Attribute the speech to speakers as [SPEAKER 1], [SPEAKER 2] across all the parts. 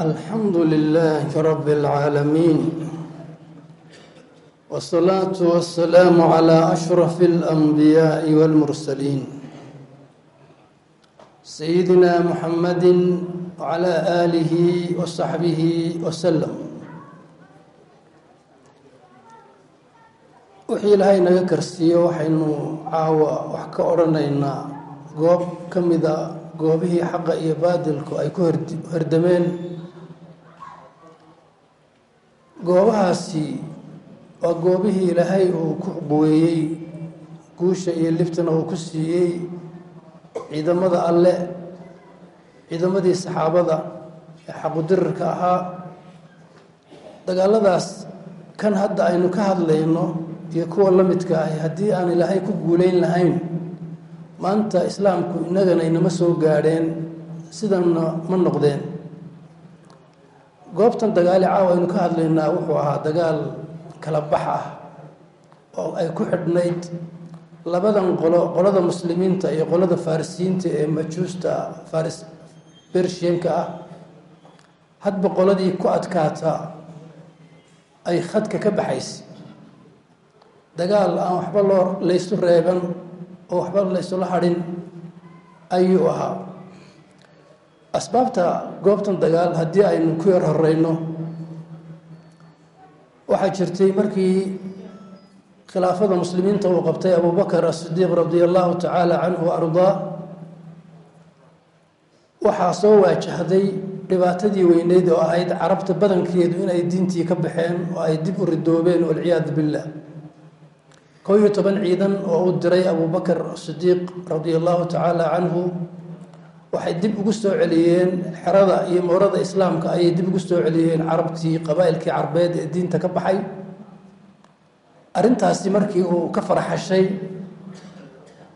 [SPEAKER 1] الحمد لله رب العالمين والصلاة والسلام على أشرف الأنبياء والمرسلين سيدنا محمد وعلى آله وصحبه وسلم wixii ilaahay naga karsiiyo waxaynu caawa wax ka odhanaynaa goob ka mida goobihii xaqa iyo baadilku ay ku herdameen goobahaasi waa goobihii ilaahay uu ku quweeyey guusha iyo libtana uu ku siiyey ciidamada alle ciidamadii saxaabada ee xaqudirirka ahaa. Dagaaladaas kan hadda aynu ka hadlayno iyo kuwa la midka ahi haddii aan ilaahay ku guulayn lahayn maanta islaamku innagana inama soo gaadheen sidanna ma noqdeen goobtan dagaali caawa aynu ka hadlaynaa wuxuu ahaa dagaal kala bax ah oo ay ku xidhnayd labadan qolo qolada muslimiinta iyo qolada farisiyiinta ee majuusta faris bershiyanka ah. Hadba qoladii ku adkaata ay khadka ka baxaysa. Dagaal aan waxba loo laysu reeban oo waxba laysula hadhin ayuu ahaa asbaabta goobtan dagaal haddii aynu ku yar horeyno waxaa jirtay markii khilaafada muslimiinta uu qabtay abubakar asidiiq radia allahu tacaala canhu wa waxaa soo waajahday dhibaatadii weyneyd oo ahayd carabta badankeedu inay diintii ka baxeen oo ay dib u ridoobeen walciyaadu billah. Kow iyo toban ciidan oo uu diray abubakar sidiiq radia allahu tacaala canhu waxay dib ugu soo celiyeen xerada iyo moorada islaamka ayay dib ugu soo celiyeen carabtii qabaa'ilkii carbeed ee diinta ka baxay. Arrintaasi markii uu ka farxashay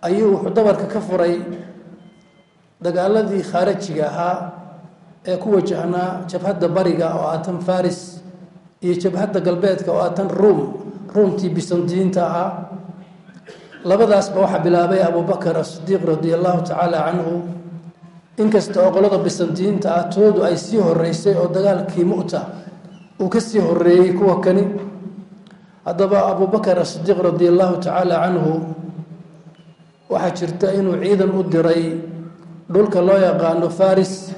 [SPEAKER 1] ayuu wuxuu dabarka ka furay dagaaladii khaarajiga ahaa ee ku wajahnaa jabhadda bariga oo ah tan faris iyo jabhadda galbeedka oo ah tan ruum. Ruumtii bisandiyiinta ahaa. Labadaasba waxaa bilaabay abubakar asidiiq radia allahu tacaala canhu inkasta oo qolada bisandiyiinta ah toodu ay sii horeysay oo dagaalkii mu'ta uu ka sii horeeyey kuwa kani. Haddaba abubakar asidiiq radia allahu tacaala canhu waxaa jirta inuu ciidan u diray dhulka loo yaqaano faris.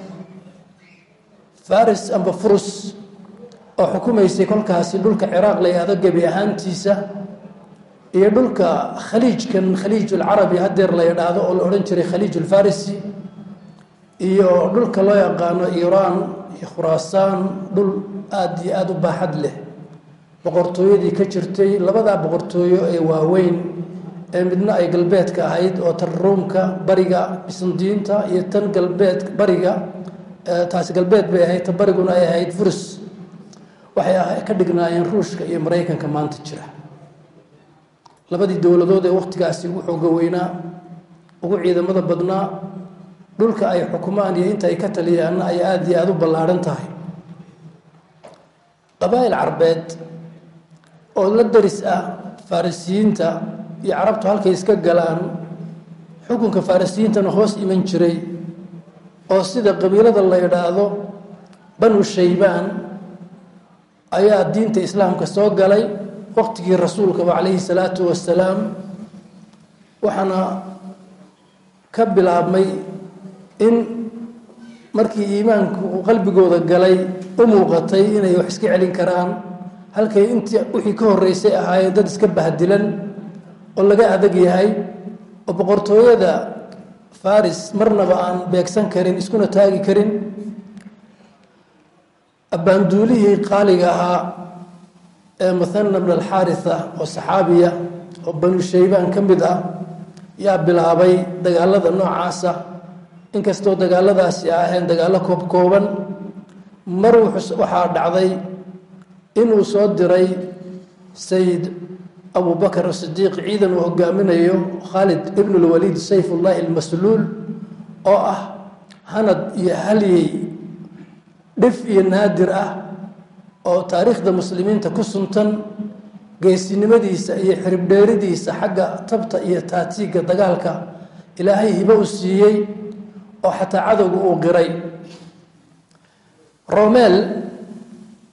[SPEAKER 1] Faris amba furus oo xukumaysay kolkaasi dhulka ciraaq la yahdo gebi ahaantiisa iyo dhulka khaliijkan khaliijulcarabi hadeer la yidhaahdo oo la odhan jiray khaliijulfarisi iyo dhulka loo yaqaano iiraan iyo khuraasaan dhul aada iyo aada u baaxad leh. Boqortooyadii ka jirtay labadaa boqortooyo ee waaweyn ee midna ay galbeedka ahayd oo tan ruumka bariga bisandiinta iyo tan galbeed bariga taasi galbeed bay ahayd tan bariguna ay ahayd furs. Waxay ka dhignaayeen ruushka iyo maraykanka maanta jira. Labadii dowladood ee wakhtigaasi ugu xooga weynaa ugu ciidamada badnaa dhulka ay xukumaan iyo inta ay ka taliyaanna ay aada iyo aada u ballaadhan tahay. Qabaa'il carbeed oo la daris ah farisiyiinta iyo carabtu halkay iska galaan xukunka farisiyiintana hoos iman jiray oo sida qabiilada la yidhaahdo banu shaybaan ayaa diinta islaamka soo galay waqtigii rasuulkaba calayhi salaatu wasalaam waxaana ka bilaabmay in markii iimaanku uu qalbigooda galay u muuqatay inay wax iska celin karaan halkay intii wixii ka horreysay ahaayeen dad iska bahdilan oo laga adag yahay oo boqortooyada faris marnaba aan beegsan karin iskuna taagi karin abbaanduulihii qaaliga ahaa ee muthana bn alxaaritha oo saxaabiya oo banu shaybaan ka mid ah yaa bilaabay dagaalada noocaasa inkastoo dagaaladaasi aheen dagaallo koobkooban mar waxaa dhacday inuu soo diray sayid abubakar sidiiq ciidan uu hogaaminayo khaalid ibn lwaliid sayfullahi almasluul oo ah hanad iyo halyey dhif iyo naadir ah oo taariikhda muslimiinta ku suntan geesinimadiisa iyo xiribdheeridiisa xagga tabta iyo taatiigga dagaalka ilaahay hibo u siiyey oo xataa cadowga uu qiray. Romel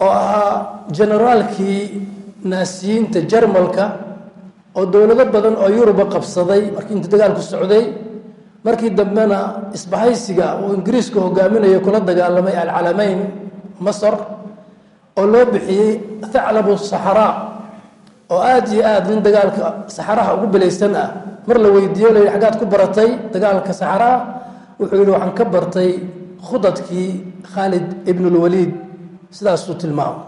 [SPEAKER 1] oo ahaa generaalkii naasiyiinta jarmalka oo dowlado badan oo yuruba qabsaday markii inta dagaalku socday markii dambena isbahaysiga uu ingiriisku hogaaminayo kula dagaalamay alcalameyn masar oo loo bixiyey thaclabu saxraa oo aada iyo aada nin dagaalka saxaraha ugu bilaysan ah. Mar la weydiiyo la yidhi xaggaad ku baratay dagaalka saxaraha wuxuu yidhi waxaan ka bartay khudadkii khaalid ibnulwaliid sidaasuu tilmaamo.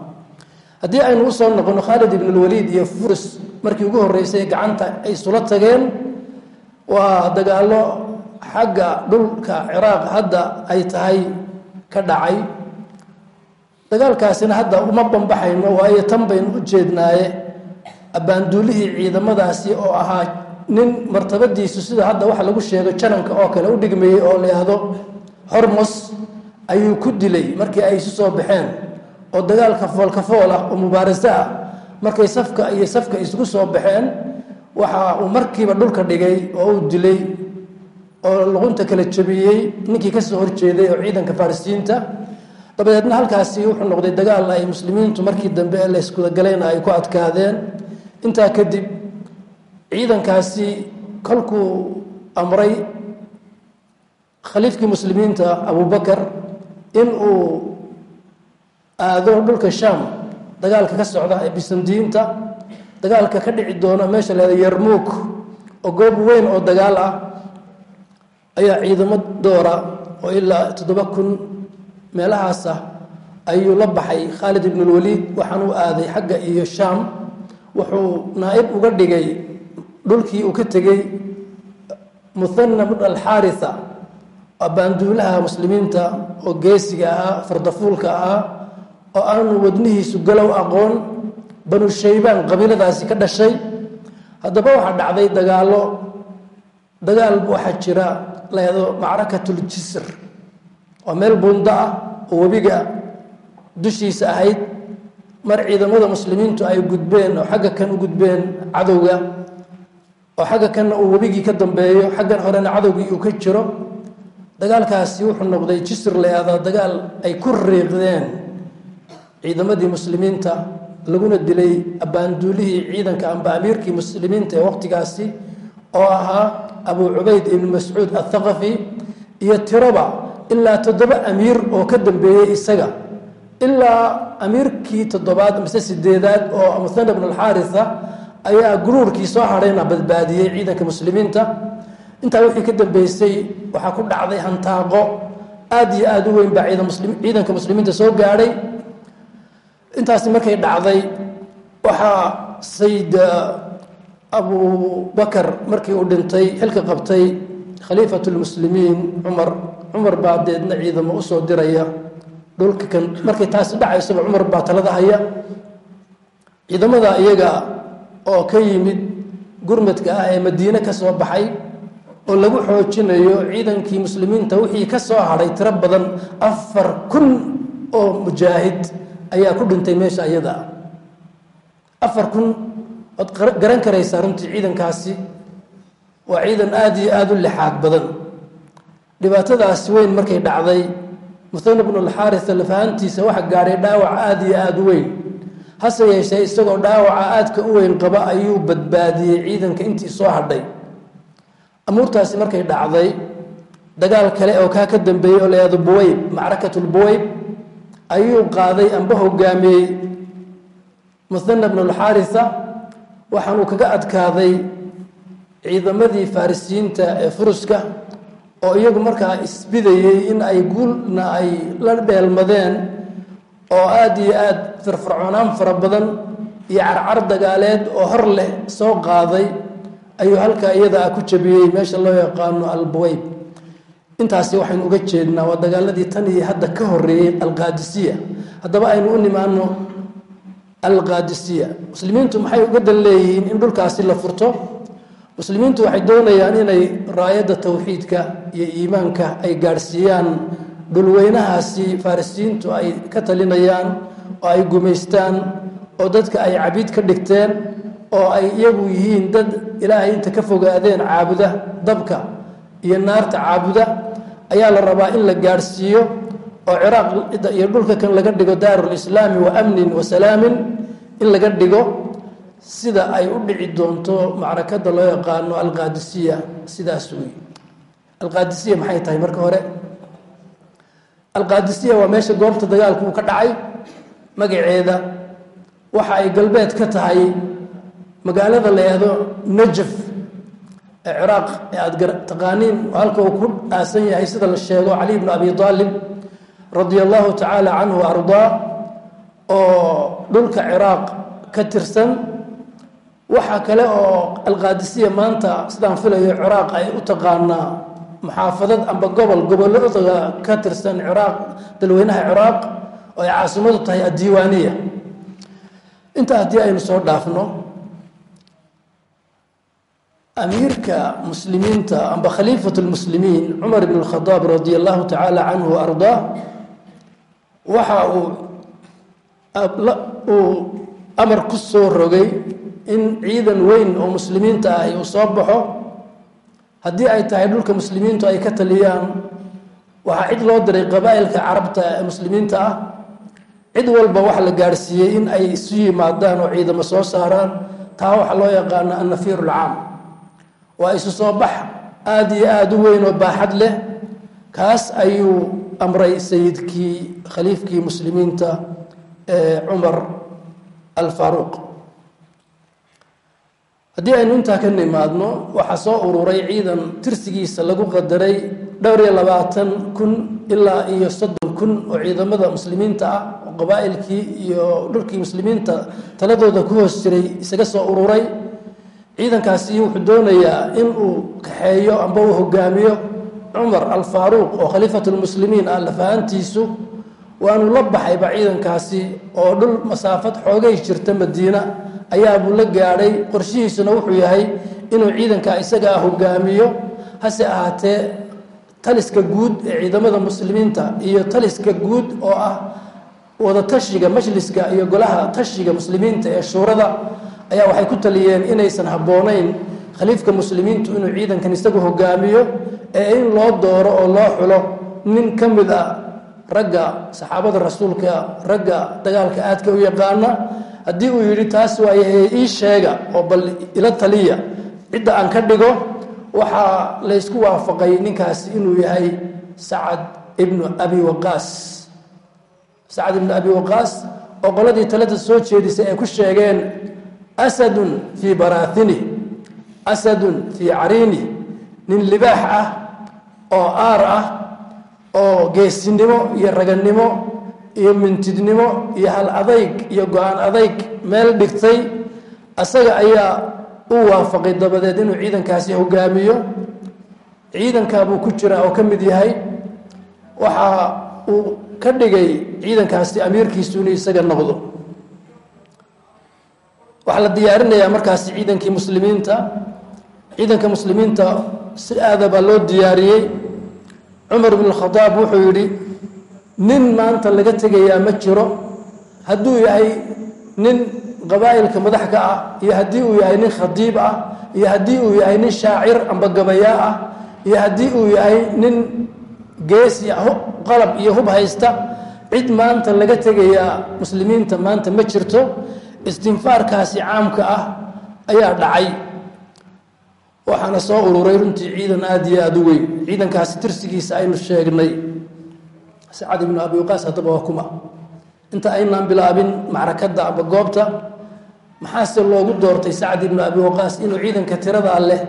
[SPEAKER 1] Haddii aynu u soo noqono khaalid ibnulwaliid iyo furus markii ugu horreysay gacanta ay isula tageen waa dagaallo xagga dhulka ciraaq hadda ay tahay ka dhacay. Dagaalkaasina hadda uma bambaxayno waayo tan baynu u jeednaaye abbaanduulihii ciidamadaasi oo ahaa nin martabadiisu sida hadda waxa lagu sheego jananka oo kale u dhigmayey oo la yidhaahdo hormos ayuu ku dilay markii ay isu soo baxeen oo dagaalka foolkafool ah oo mubaaraso ah. Markay safka iyo safka isugu soo baxeen waxa uu markiiba dhulka dhigay oo uu dilay oo luqunta kala jabiyey ninkii ka soo horjeeday oo ciidanka farisiyiinta dabadeedna halkaasi wuxuu noqday dagaal ay muslimiintu markii dambe la iskudagaleyna ay ku adkaadeen. Intaa kadib ciidankaasi kolkuu amray khaliifkii muslimiinta abubakar in uu aado dhulka shaam dagaalka ka socda ee bisandiinta dagaalka ka dhici doona meesha lahada yarmuuk oo goob weyn oo dagaal ah ayaa ciidamo doora oo ilaa toddoba kun meelahaas ah ayuu la baxay khaalid ibnulwaliid waxaan u aaday xagga iyo shaam wuxuu naa-ib uga dhigay dhulkii uu ka tegey muthana bn alxaaritha baanduulaha muslimiinta oo geesiga ahaa fardafuulka ahaa oo aanu wadnihiisu galow aqoon banu shaybaan qabiiladaasi ka dhashay. Haddaba waxaa dhacday dagaallo. Dagaal waxaa jira layado macrakatuljisr waa meel buundo ah oo webiga dushiisa ahayd. Mar ciidamada muslimiintu ay gudbeen oo xagga kan u gudbeen cadowga oo xagga kanna uu webigii ka dambeeyo xaggan horena cadowgii uu ka jiro dagaalkaasi wuxuu noqday jisr la-adaa dagaal ay ku riiqdeen ciidamadii muslimiinta laguna dilay abbaanduulihii ciidanka amba amiirkii muslimiinta ee waqtigaasi oo ahaa abu cubayd ibni mascuud athaqafi iyo tiroba ilaa toddoba amiir oo ka dambeeyey isaga. Ilaa amiirkii toddobaad mise sideedaad oo muthana bn alxaaritha ayaa guruurkii soo hadhayna badbaadiyey ciidanka muslimiinta. Intaa wixii ka dambeysay waxaa ku dhacday hantaaqo aada iyo aada u weyn baa ciidanka muslimiinta soo gaadhay intaasi markay dhacday waxaa sayid abu bakar markii uu dhintay xilka qabtay khaliifat lmuslimiin cumar. Cumar baa deedna ciidamo u soo diraya. Dhulka markay taasi dhacaysaba cumar baa talada haya. Ciidamada iyaga oo ka yimid gurmadka ah ee madiine ka soo baxay oo lagu xoojinayo ciidankii muslimiinta wixii ka soo hadhay tiro badan afar kun oo mujaahid ayaa ku dhintay meesha iyada afar kun ood garan karaysaa runtii ciidankaasi? Waa ciidan aada iyo aada u lixaad badan. Dhibaatadaasi weyn markay dhacday muthana bnu alxaaritha lafahantiisa waxa gaadhay dhaawac aada iyo aada u weyn hase yeeshee isagoo dhaawaca aadka u weyn qaba ayuu badbaadiyey ciidanka intii soo hadhay. Amuurtaasi markay dhacday dagaal kale oo kaa ka dambeeyey oo layahdo buweyb macrakatulbuweyb ayuu qaaday amba hogaamiyey muthana bnu alxaaritha waxaanuu kaga adkaaday ciidamadii farisiyiinta ee furuska oo iyagu markaa isbidayey in ay guulna ay la dheelmadeen oo aada iyo aada firfircoonaan fara badan iyo carcar dagaaleed oo hor leh soo qaaday ayuu halkaa iyadaa ku jabiyey meesha loo yaqaano albuweyb intaasi waxaynu uga jeednaa waa dagaaladii tan iyo hadda ka horeeyey alqaadisiya. Haddaba aynu u nimaano alqaadisiya. Muslimiintu maxay uga dan leeyihiin in dhulkaasi la furto? Muslimiintu waxay doonayaan inay raayadda towxiidka iyo iimaanka ay gaadhsiiyaan dhulweynahaasi farisiyiintu ay ka talinayaan oo ay gumaystaan oo dadka ay cabiid ka dhigteen oo ay iyagu yihiin dad ilaahay inta ka fogaadeen caabuda dabka iyo naarta caabuda. Ayaa la rabaa in la gaadhsiiyo oo ciraaq iyo dhulka kan laga dhigo daarulislaami wa amnin wa salaamin in laga dhigo. Sida ay u dhici doonto macrakada loo yaqaano alqaadisiya sidaas wey alqaadisiya maxay tahay marka hore alqaadisiya waa meesha goobta dagaalku uu ka dhacay. Magaceeda waxa ay galbeed ka tahay magaalada la yihahdo najaf ee ciraaq ee aada taqaaniin halka uu ku aasan yahay sida la sheego cali bnu abi aalib radia allahu tacaala canhu ardaa oo dhulka ciraaq ka tirsan. Waxaa kale oo alqaadisiya maanta sidaan filayo ciraaq ay u taqaanaa muxaafadad amba gobol gobollada ka tirsan ciraaq dalweynaha ciraaq oo ay caasimadu tahay addiiwaaniya. Intaa haddii aynu soo dhaafno amiirka muslimiinta amba khaliifat lmuslimiin cumar ibn اlkhadaab radi allahu tacaala canhu ardaa waxa uu uu amar ku soo rogay in ciidan weyn oo muslimiinta ah uu soo baxo haddii ay tahay dhulka muslimiintu ay ka taliyaan waxaa cid loo diray qabaa'ilka carabta ee muslimiinta ah. Cid walba waxa la gaadhsiiyey in ay isu yimaadaan oo ciidamo soo saaraan. Taa waxaa loo yaqaana annafiir ulcaam waa isu soo bax aada iyo aada u weyn oo baaxad leh. Kaas ayuu amray sayidkii khaliifkii muslimiinta cumar alfaaruuq haddii aynu intaa ka nimaadno waxaa soo ururay ciidan tirsigiisa lagu qadaray dhowr iyo labaatan kun ilaa iyo soddon kun oo ciidamada muslimiinta ah oo qabaa'ilkii iyo dhulkii muslimiinta taladooda ku hoos jiray isaga soo ururay ciidankaasi wuxuu doonayaa in uu kaxeeyo amba uu hogaamiyo cumar alfaaruuq oo khaliifatulmuslimiin ah lafahantiisu. Waanu la baxayba ciidankaasi oo dhul masaafad xoogay jirta madiina ayaabuu la gaadhay. Qorshihiisuna wuxuu yahay inuu ciidanka isaga ah hogaamiyo. Hase ahaatee taliska guud ee ciidamada muslimiinta iyo taliska guud oo ah wadatashiga majliska iyo golaha tashiga muslimiinta ee shuurada ayaa waxay ku taliyeen inaysan habboonayn khaliifka muslimiintu inuu ciidankan isagu hogaamiyo ee in loo dooro oo loo xulo. Nin ka mid ah ragga saxaabada rasuulka ragga dagaalka aadka u yaqaana haddii uu yidhi taas waayahe ii sheega oo bal ila taliya cidda aan ka dhigo waxaa laysku waafaqay ninkaasi inuu yahay sacad ibnu abi waqaas. Sacad ibnu abi waqaas oo qoladii talada soo jeedisay ay ku sheegeen asadun fii baraahinih asadun fii cariinih nin libaax ah oo aar ah oo geesinimo iyo raganimo iyo mintidnimo iyo hal adayg iyo go'aan adayg meel dhigtay asaga ayaa u waafaqay dabadeed inuu ciidankaasi hogaamiyo. Ciidankaabuu ku jiraa oo ka mid yahay. Waxa uu ka dhigay ciidankaasi amiirkiisu inuu isaga noqdo. Waxaa la diyaarinayaa markaasi ciidankii muslimiinta. Ciidanka muslimiinta si aada baa loo diyaariyey. Cumar bn khadaab wuxuu yidhi nin maanta laga tegayaa ma jiro. Hadduu yahay nin qabaa'ilka madax ka ah iyo haddii uu yahay nin khadiib ah iyo haddii uu yahay nin shaacir amba gabayaa ah iyo haddii uu yahay nin geesi qalab iyo hub haysta cid maanta laga tegayaa muslimiinta maanta ma jirto istinfaarkaasi caamka ah ayaa dhacay. Waxaana soo ururay runtii ciidan aada iyo aada u weyn. Ciidankaasi tirsigiisa aynu sheegnay sacad ibnu abi waqaas haddaba waa kuma. Inta aynaan bilaabin macrakadda aba goobta maxaase loogu doortay sacad ibnu abi waqaas inuu ciidanka tiradaa leh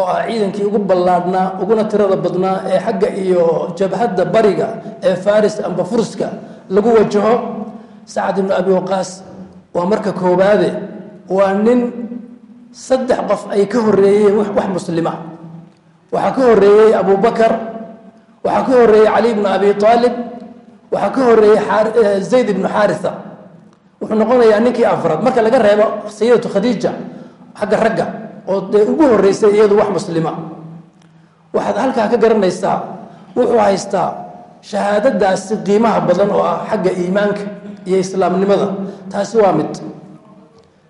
[SPEAKER 1] oo ah ciidankii ugu ballaadhnaa uguna tirada badnaa ee xagga iyo jabhadda bariga ee faris amba furska lagu wajaho sacad ibnu abi waqaas waa marka koobaade waa nin saddex qof ay ka horeeyeen wax muslima. Waxaa ka horeeyey abubakar waxaa ka horeeyey cali bnu abi aalib waxaa ka horeeyey zayd ibnu xaarisa wuxuu noqonayaa ninkii afraad marka laga reebo sayidatu khadiija xagga ragga oo dee ugu horeysay iyadu wax muslima. Waxaad halkaa ka garanaysaa wuxuu haystaa shahaadadaasi qiimaha badan oo ah xagga iimaanka iyo islaamnimada. Taasi waa mid.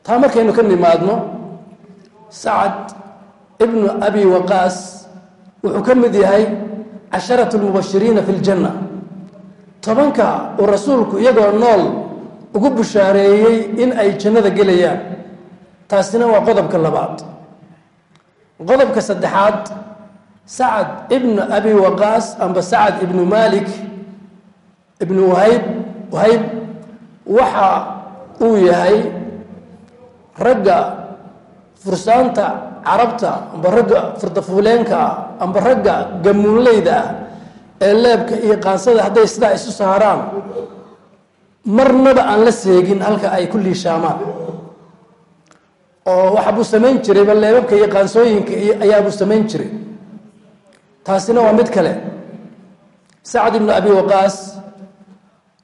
[SPEAKER 1] Taa markaynu ka nimaadno sacad ibnu abi waqaas wuxuu ka mid yahay casharatu lmubashiriina fi ljanna tobanka uu rasuulku iyagoo nool ugu bushaareeyey in ay jannada gelayaan. Taasina waa qodobka labaad. Qodobka saddexaad sacad ibnu abi waqaas amba sacad ibnu malik ibnu wahayb wahayb waxa uu yahay ragga fursaanta carabta amba ragga furdafuuleenka ah amba ragga gamuunleyda ah ee leebka iyo qaansada hadday sidaa isu saaraan marnaba aan la seegin halka ay ku liishaamaan. Oo waxa buu samayn jiray ba leebabka iyo qaansooyinka ayaabuu samayn jiray. Taasina waa mid kale. Sacad ibnu abi waqaas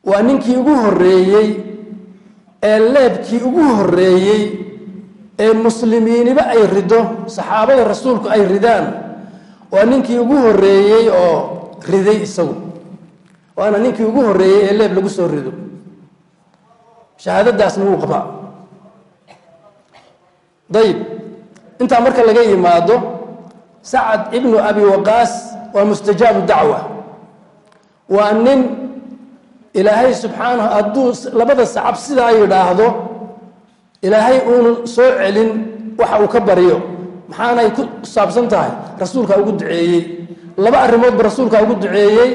[SPEAKER 1] waa ninkii ugu horeeyey ee leebkii ugu horeeyey ee muslimiiniba ay rido saxaabada rasuulku ay ridaan waa ninkii ugu horeeyey oo riday isagu. Waana ninkii ugu horeeyey ee leeb lagu soo rido. Shahaadadaasna wuu qabaa. Dayib intaa marka laga yimaado sacad ibnu abi waqaas waa mustajaabu dacwa. Waa nin ilaahay subxaanahu hadduu labada sacab sidaa yidhaahdo ilaahay uunu soo celin waxa uu ka baryo maxaanay ku saabsan tahay rasuulkaa ugu duceeyey. Laba arrimoodba rasuulkaa ugu duceeyey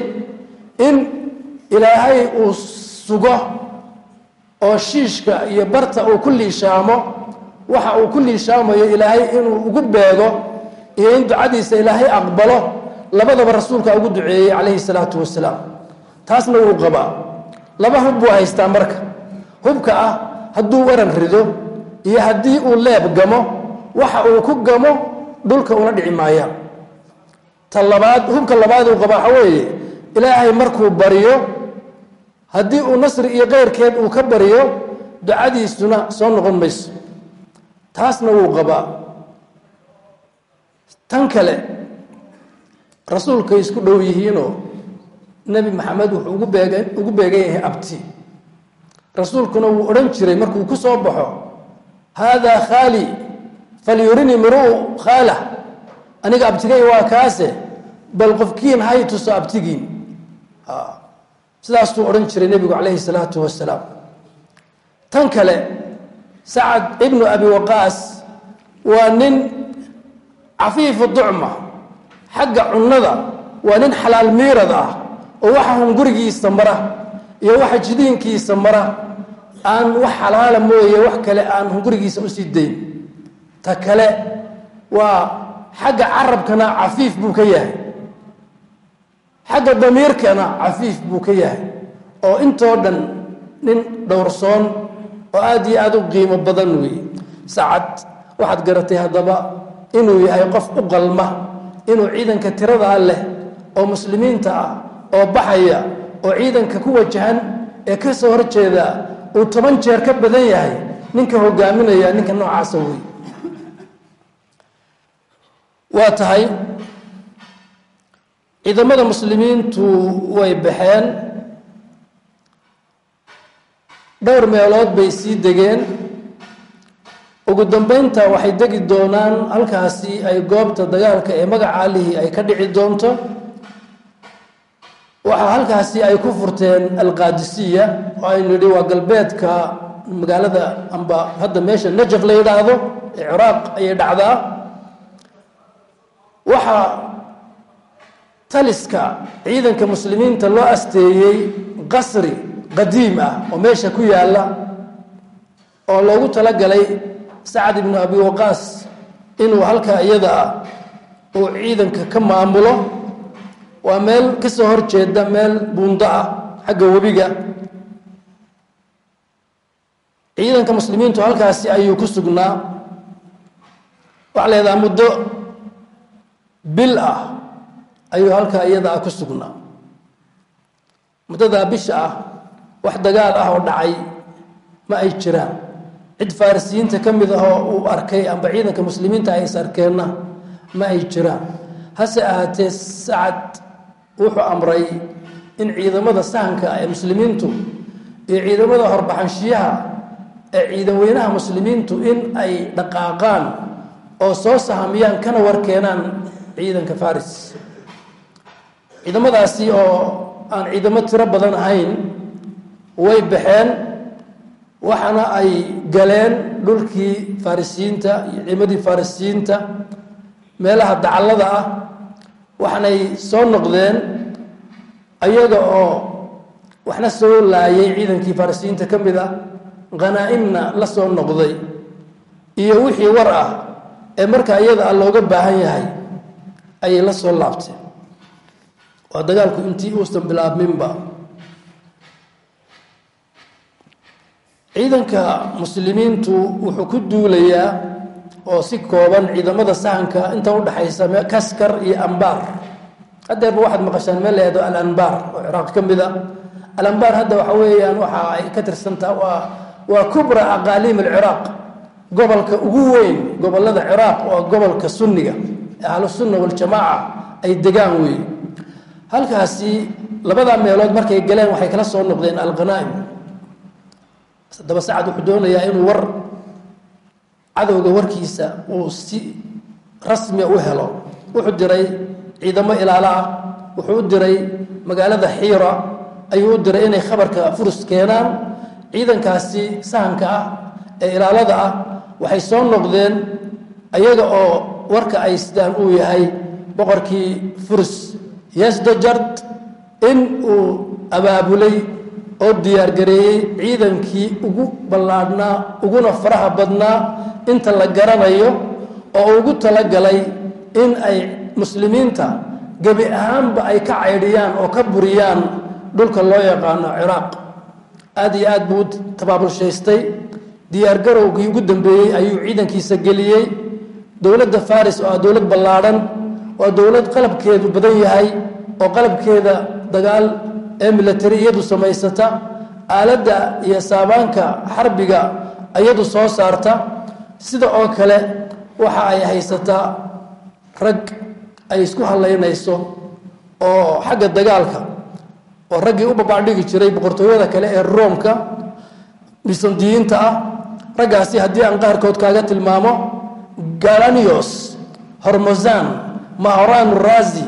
[SPEAKER 1] in ilaahay uu sugo oo shiishka iyo barta uu ku liishaamo. Waxa uu ku liishaamayo ilaahay inuu ugu beego iyo in ducadiisa ilaahay aqbalo. Labadaba rasuulkaa ugu duceeyey calayhi salaatu wasalaam. Taasna wuu qabaa. Laba hub buu haystaa marka. Hubka ah hadduu waran rido iyo haddii uu leeb gamo waxa uu ku gamo dhulka una dhici maayaan ta labaad hubka labaad uu qaba waxa weeye ilaahay markuu baryo haddii uu nasri iyo keyrkeed uu ka baryo ducadiisuna soo noqon mayso. Taasna wuu qabaa tan kale rasuulkay isku dhow yihiinoo nebi maxamed wuxuu ugu beegan yahay abti rasuulkuna wuu odhan jiray markuu ku soo baxo haadaa khaali falyurini miruu khaalah aniga abtigay waa kaase bal qofkiin hay tuso abtigiin sidaasuu odhan jiray nebigu calayhi salaatu wasalaam tan kale sacad ibnu abi waqaas waa nin cafiifu ducma xagga cunnada waa nin xalaal miirad ah oo waxa hungurigiisa mara iyo waxa jidiinkiisa mara aan wax xalaala mooye wax kale aan hungurigiisa u sii dayn. Ta kale waa xagga carabkana cafiif buu ka yahay. Xagga damiirkana cafiif buu ka yahay. Oo intoo dhan nin dhowrsoon oo aada iyo aada u qiimo badan weeye. Sacad waxaad garatay haddaba inuu yahay qof u qalma inuu ciidanka tiradaa leh oo muslimiinta ah oo baxaya oo ciidanka ku wajahan ee ka soo horjeeda uu toban jeer ka badan yahay ninka hogaaminaya ninka noocaasa wey waa tahay ciidamada muslimiintu way baxeen. Dhowr meelood bay sii degeen. Ugu dambeynta waxay degi doonaan halkaasi ay goobta dagaalka ee magaca alihii ay ka dhici doonto waxaa halkaasi ay ku furteen alqaadisiya oo aynu nidhi waa galbeedka magaalada amba hadda meesha najaf la yidhaahdo ee ciraaq ayay dhacdaa. Waxaa taliska ciidanka muslimiinta loo asteeyey qasri qadiim ah oo meesha ku yaalla oo loogu talagalay sacad ibnu abi waqaas inuu halkaa iyada ah uu ciidanka ka maamulo waa meel ka soo horjeeda meel buundo ah xagga webiga. Ciidanka muslimiintu halkaasi ayuu ku sugnaa. Waxaa leedaha muddo bil ah ayuu halkaa iyada ah ku sugnaa. Muddadaa bisha ah wax dagaal ah oo dhacay ma ay jiraan. Cid farisiyiinta ka mid ah oo uu arkay amba ciidanka muslimiinta ay is arkeenna ma ay jiraan. Hase ahaatee sacad wuxuu amray in ciidamada sahanka ee muslimiintu iyo ciidamada horbaxanshiyaha ee ciidan weynaha muslimiintu in ay dhaqaaqaan oo soo sahamiyaan kana warkeenaan ciidanka faris. Ciidamadaasi oo aan ciidamo tiro badan ahayn way baxeen waxaana ay galeen dhulkii farisiyiinta iyo ciimadii farisiyiinta meelaha dacallada ah waxaanay soo noqdeen ayaga oo waxna soo laayay ciidankii farisiyiinta ka mid ah khanaa'imna la soo noqday. Iyo wixii war ah ee marka iyada a looga baahan yahay ayay la soo laabteen. Waa dagaalku intii uusan bilaabminba ciidanka muslimiintu wuxuu ku duulayaa oo si kooban ciidamada sahanka inta udhaxaysa kaskar iyo ambaar. Haddeerba waxaad maqashaan meel leedo alanbaar oo ciraaq ka mid a. Alambaar hadda waxa weeyaan waxa ay ka tirsantaha waa kubra aqaaliim alciraaq gobolka ugu weyn gobollada ciraaq waa gobolka sunniga ahlusunna waljamaaca ay degaan weeye halkaasi labadaa meelood markay galeen waxay kala soo noqdeen alkhanaa'im haddaba sacad wuxuu doonayaa inuu war cadowga warkiisa uu si rasmia u helo. Wuxuu diray ciidamo ilaalo ah. Wuxuu u diray magaalada xiira ayuu u diray inay khabarka furus keenaan. Ciidankaasi sahanka ah ee ilaalada ah waxay soo noqdeen ayaga oo warka ay sidaan uu yahay boqorkii furus. Yesdajard in uu abaabulay oo diyaargareeyey ciidankii ugu ballaadhnaa uguna faraha badnaa inta la garanayo oo ugu talagalay in ay muslimiinta gebi ahaanba ay ka caydhiyaan oo ka buriyaan dhulka loo yaqaano ciraaq. Aada iyo aad buu tabaabulshaystay. Diyaargarowgii ugu dambeeyey ayuu ciidankiisa geliyey. Dowladda faris oo ah dowlad ballaadhan waa dowlad qalabkeedu badan yahay oo qalabkeeda dagaal ee milatari iyadu samaysata aaladda iyo saabaanka xarbiga iyadu soo saarta sida oo kale waxa ay haysataa rag ay isku hadlaynayso oo xagga dagaalka oo raggii u babaadhigi jiray boqortooyada kale ee roomka bisandiyiinta ah. Raggaasi haddii aan qaarkood kaaga tilmaamo galanios hormozan mahoran razi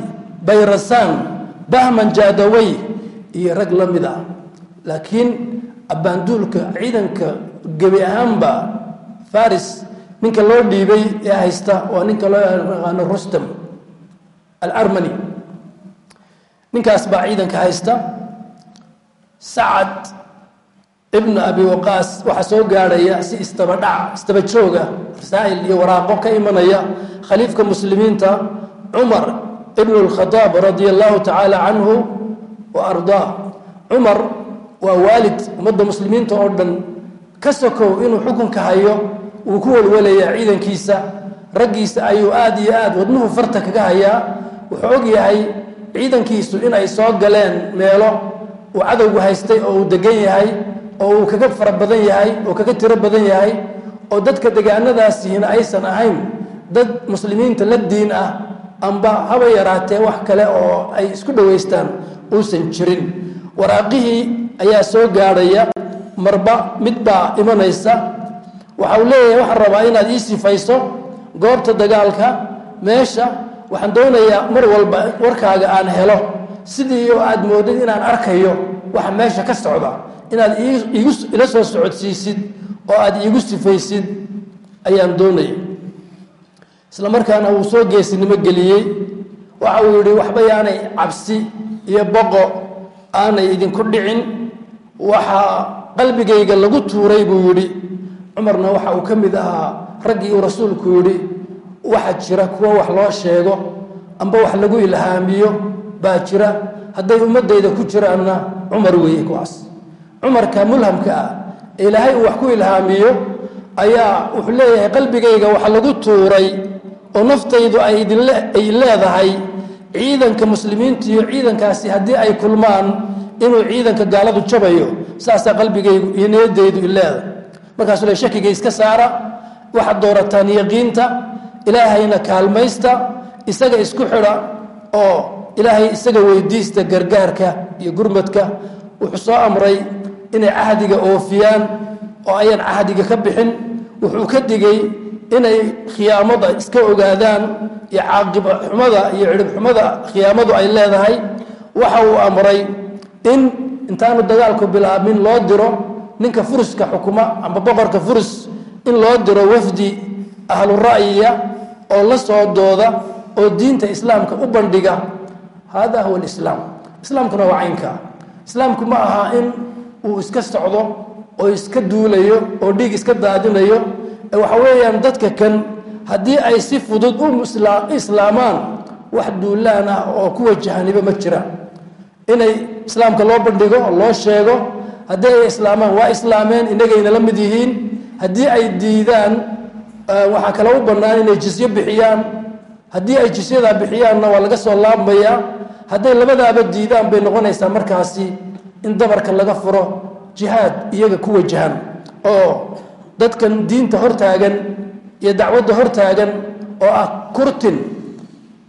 [SPEAKER 1] bayrasan bahman jaadawey iyo rag la mid ah. Laakiin abbaanduulka ciidanka gebi ahaanba faris ninka loo dhiibay ee haysta waa ninka loo yaqaano rustam alarmani. Ninkaas baa ciidanka haysta. Sacad ibnu abi waqaas waxaa soo gaadhaya si istabadhac istaba jooga rasaa'il iyo waraaqo ka imanaya khaliifka muslimiinta cumar ibnu lkhadaab radia allahu tacaala canhu wa ardaa cumar waa waalid ummadda muslimiinta oo dhan. Ka sokow inuu xukunka hayo wuu ku welwelayaa ciidankiisa. Raggiisa ayuu aada iyo aad wadnuhu farta kaga hayaa. Wuxuu og yahay ciidankiisu inay soo galeen meelo. Uu cadowgu haystay oo uu degan yahay oo uu kaga fara badan yahay oo kaga tiro badan yahay oo dadka degaanadaasiina aysan ahayn. Dad muslimiinta la diin ah amba haba yaraatee wax kale oo ay isku dhowaystaan uusan jirin. Waraaqihii ayaa soo gaadhaya marba mid baa imanaysa. Waxa uu leeyahay waxaan rabaa inaad ii sifayso goobta dagaalka meesha. Waxaan doonayaa mar walba warkaaga aan helo. Sidii oo aad moodid inaan arkayo waxa meesha ka socda. Inaad ila soo socodsiisid oo aad iigu sifaysid ayaan doonaya isla markaana wuu soo geesinimo geliyey. Waxa uu yidhi waxba yaanay cabsi iyo boqo aanay idinku dhicin waxaa qalbigayga lagu tuuray buu yidhi. Cumarna waxa uu ka mid ahaa raggii uu rasuulku yidhi waxa jira kuwa wax loo sheego amba wax lagu ilhaamiyo baa jira. Hadday ummadayda ku jiraanna cumar weeye kuwaas. Cumarka mulhamka ah ilaahay uu wax ku ilhaamiyo ayaa wuxuu leeyahay qalbigayga waxa lagu tuuray oo naftaydu ay ay leedahay ciidanka muslimiinta iyo ciidankaasi haddii ay kulmaan inuu ciidanka gaaladu jabayo saasaa qalbigaygu iyo niyadaydu i leedahay. Markaasuu le shakiga iska saara waxaad doorataan yaqiinta ilaahayna kaalmaysta isaga isku xidha oo ilaahay isaga weydiista gargaarka iyo gurmadka wuxuu soo amray inay cahdiga oofiyaan oo ayaan cahdiga ka bixin wuxuu ka digay inay khiyaamada iska ogaadaan iyo caaqibxumada iyo cidhibxumada khiyaamadu ay leedahay waxa uu amray in intaanu dagaalku bilaabmin loo diro ninka furuska xukuma amba boqorka furus in loo diro wafdi ahlu ra'yiya oo la soo dooda oo diinta islaamka u bandhiga. Hada huwa alislaam. Islaamkuna waa caynkaa islaamku ma aha in uu iska socdo oo iska duulayo oo dhiig iska daadinayo waxa weeyaan dadka kan haddii ay si fudud u islaamaan wax duulaan ah oo ku wajahaniba ma jiraan inay islaamka loo bandhigo oo loo sheego haddii ay islaamaan waa islaameen inagayna la mid yihiin. Haddii ay diidaan waxaa kale u bannaan inay jisyo bixiyaan. Haddii ay jisyadaa bixiyaanna waa laga soo laabmayaa hadday labadaaba diidaan bay noqonaysaa markaasi in dabarka laga furo jihaad iyaga ku wajahan oo dadkan diinta hortaagan iyo dacwadda hortaagan oo ah kurtin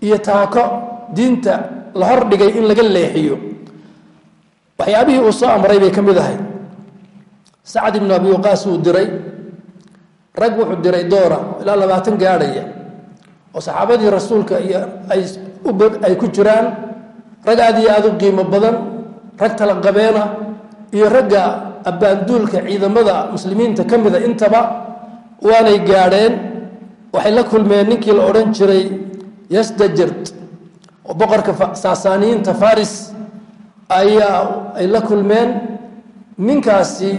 [SPEAKER 1] iyo taako diinta la hordhigay in laga leexiyo. Waxyaabihii uu soo amray bay ka mid ahay sacad ibnu abi waqaas uu diray. Rag wuxuu diray doora ilaa labaatan gaadhaya oo saxaabadii rasuulka iyo ay ku jiraan. Rag aad iyo aada u qiimo badan rag tala qabeena iyo ragga abbaanduulka ciidamada muslimiinta ka mida intaba waanay gaadheen waxay la kulmeen ninkii la odhan jiray yasdajert oo boqorka saasaaniyiinta faris ayaa ay la kulmeen ninkaasi.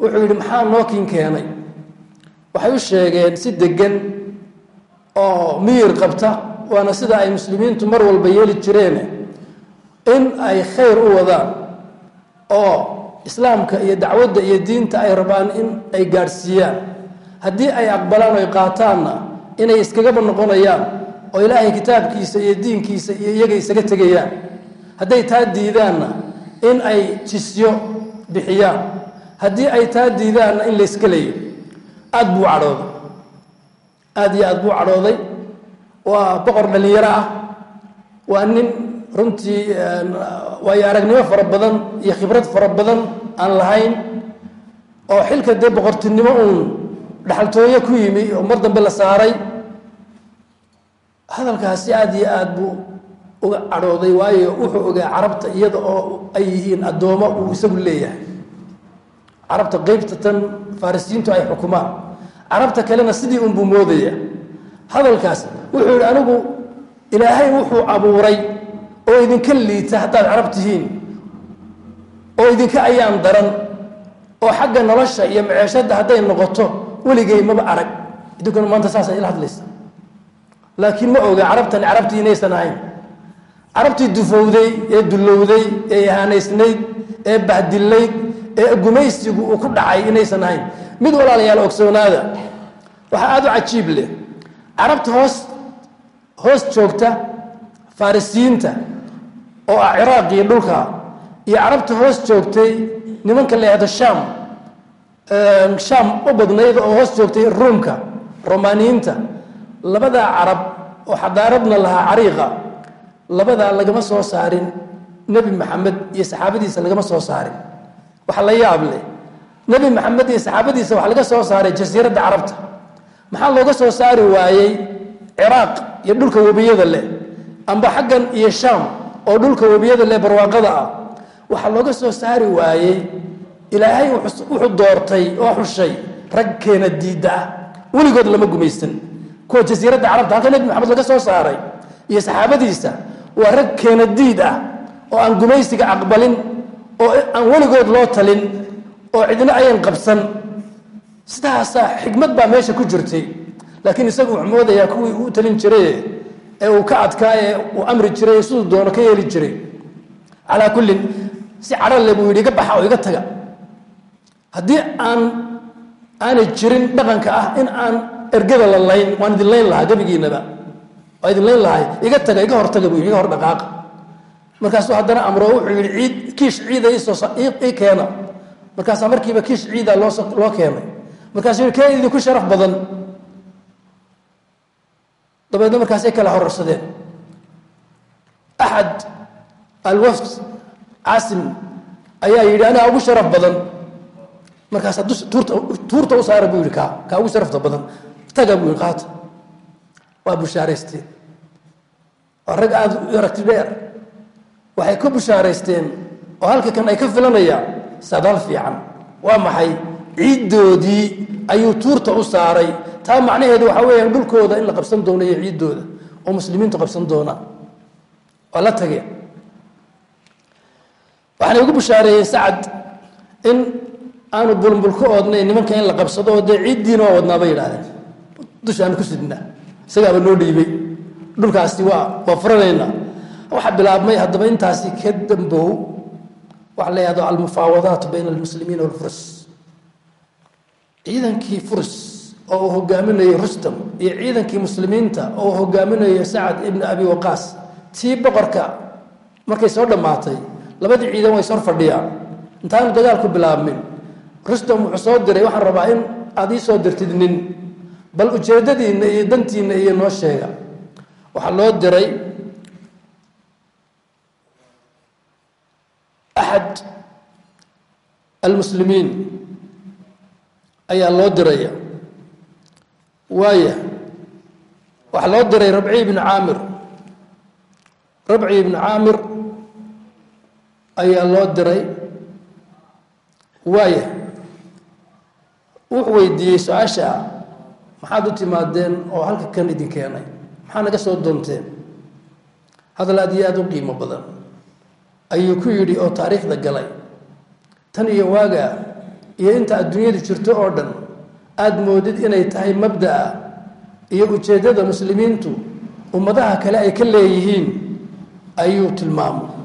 [SPEAKER 1] Wuxuu yidhi maxaa nookin keenay? Waxay u sheegeen si deggan oo miyir qabta waana sida ay muslimiintu mar walba yeeli jireen in ay khayr u wadaan oo islaamka iyo dacwadda iyo diinta ay rabaan in ay gaadhsiiyaan. Haddii ay aqbalaan o ay qaataanna inay iskagaba noqonayaan oo ilaahay kitaabkiisa iyo diinkiisa iyo iyaga isaga tegayaan hadday taa diidaanna in ay jisyo bixiyaan. Haddii ay taa diidaanna in layskalayo aada buu cadhooday. Aada iyo aada buu cadhooday. Waa boqor dhalinyaro ah. Waa nin runtii waayo aragnimo fara badan iyo khibrad fara badan aan lahayn oo xilka dee boqortinimo uun dhaxaltooyo ku yimi oo mar dambe la saaray hadalkaasi aada iyo aada buu uga cadhooday waayo wuxuu ogaa carabta iyada oo ay yihiin addoommo uu isagu leeyahay. Carabta qeybta tan farisiyiintu ay xukumaan. Carabta kalena sidii unbuu moodaya. Hadalkaas wuxuu yidhi anigu ilaahay wuxuu abuuray oo idinka liita haddaad carab tihiin oo idinka ayaan daran oo xagga nolosha iyo maceeshadda hadday noqoto weligay maba arag. Idinkuna maanta saasa ila hadlaysa. Laakiin ma oga carabtani carabtii inaysan ahayn. Carabtii dufowday ee dullowday ee ihaanaysnayd ee bahdillayd ee gumaysigu uu ku dhacay inaysan ahayn. Mid walaalayaal ogsoonaada waxaa aada u cajiib leh. Carabta hoos hoos joogta farisiyiinta oo ah ciraaq iyo dhulka. Iyo carabta hoos joogtay nimanka la yihahdo sham. Sham u badnayd oo hoos joogtay ruumka romaaniyiinta labadaa carab oo xadaaradna lahaa cariiqa labadaa lagama soo saarin nebi maxamed iyo saxaabadiisa lagama soo saarin. Waxa la yaab leh nebi maxamed iyo saxaabadiisa waxa laga soo saaray jasiiradda carabta. Maxaa looga soo saari waayey ciraaq iyo dhulka webiyada leh amba xaggan iyo sham oo dhulka webiyada leh barwaaqada ah waxaa looga soo saari waayey ilaahay wuxuu doortay oo xushay rag keena diidda ah. Weligood lama gumaysan. Kuwa jasiiradda carabta halka nebi maxamed laga soo saaray iyo saxaabadiisa waa rag keena diid ah oo aan gumaysiga aqbalin oo aan weligood loo talin oo cidna ayan qabsan. Sidaasaa xikmad baa meesha ku jirtay. Laakiin isagu wuxuu moodayaa kuwii uu talin jiray ee uu ka adkaa ee uu amri jiray siduu doono ka yeeli jiray. Calaa kullin si cadhalle buu yidhi iga baxa oo iga taga. Haddii aan aanay jirin dhaqanka ah in aan ergada la layn waan idin layn lahaa gebigiinaba waa idin layn lahay iga taga iga hortaga buu yidhi iga hor dhaqaaqa markaasuu haddana amro wuxuu yidhi ciid kiish ciida ii keena. Markaasaa markiiba kiish ciida loo keenay. Markaasuu yidhi kee idinku sharaf badan dabeedna markaasay kala horarsadeen. Axad alwafd caasim ayaa yidhi anaa ugu sharaf badan. Markaasaa tuurta u saara buu yidhi kaa kaa ugu sharafta badan. Taga buu yidhi qaata waa bushaaraysteen waa rag aada u aragti dheer. Waxay ku bushaaraysteen oo halka kan ay ka filanayaan sadaal fiican. Waa maxay? Ciiddoodii ayuu tuurta u saaray taa macnaheedu waxaa weeyaan dhulkooda in la qabsan doono iyo ciiddooda oo muslimiintu qabsan doonaan waa la tageen waxaanay ugu bushaareeyeen sacad in aanu bulbul ka oodnay nimanka in la qabsado oo dee ciiddiina waa wadnaa bay yidhahdeen dushaanu ku sidnaa isagaaba noo dhiibay. Dhulkaasi waa waa furanaynaa. Waxaa bilaabmay haddaba intaasi ka dambow waxa la yihahdo almufaawadaat bayna almuslimiina walfurs. Ciidankii furs oo uu hogaaminayay rustam iyo ciidankii muslimiinta oo uu hogaaminayo sacad ibni abi waqaas. Tii boqorka markay soo dhammaatay labadii ciidan way sor fadhiyaan. Intaanu dagaalku bilaabmin. Rustam wuxuu soo diray waxaan rabaa in aad ii soo dirtid nin bal ujeeddadiinna iyo dantiinna iyo noo sheega. Waxaa loo diray axad almuslimiin. Ayaa loo diraya waaya waxaa loo diray rabci ibni caamir. Rabci ibni caamir ayaa loo diray. Waaya wuxuu weydiiyey su'aasha maxaad u timaadeen oo halka kan idin keenay? Maxaa naga soo doonteen? Hadal aad iyo aada u qiimo badan. Ayuu ku yidhi oo taariikhda galay. Tan iyo waaga iyo inta adduunyadu jirto oo dhan aada moodid inay tahay mabda'a iyo ujeeddada muslimiintu ummadaha kale ay ka leeyihiin ayuu tilmaamay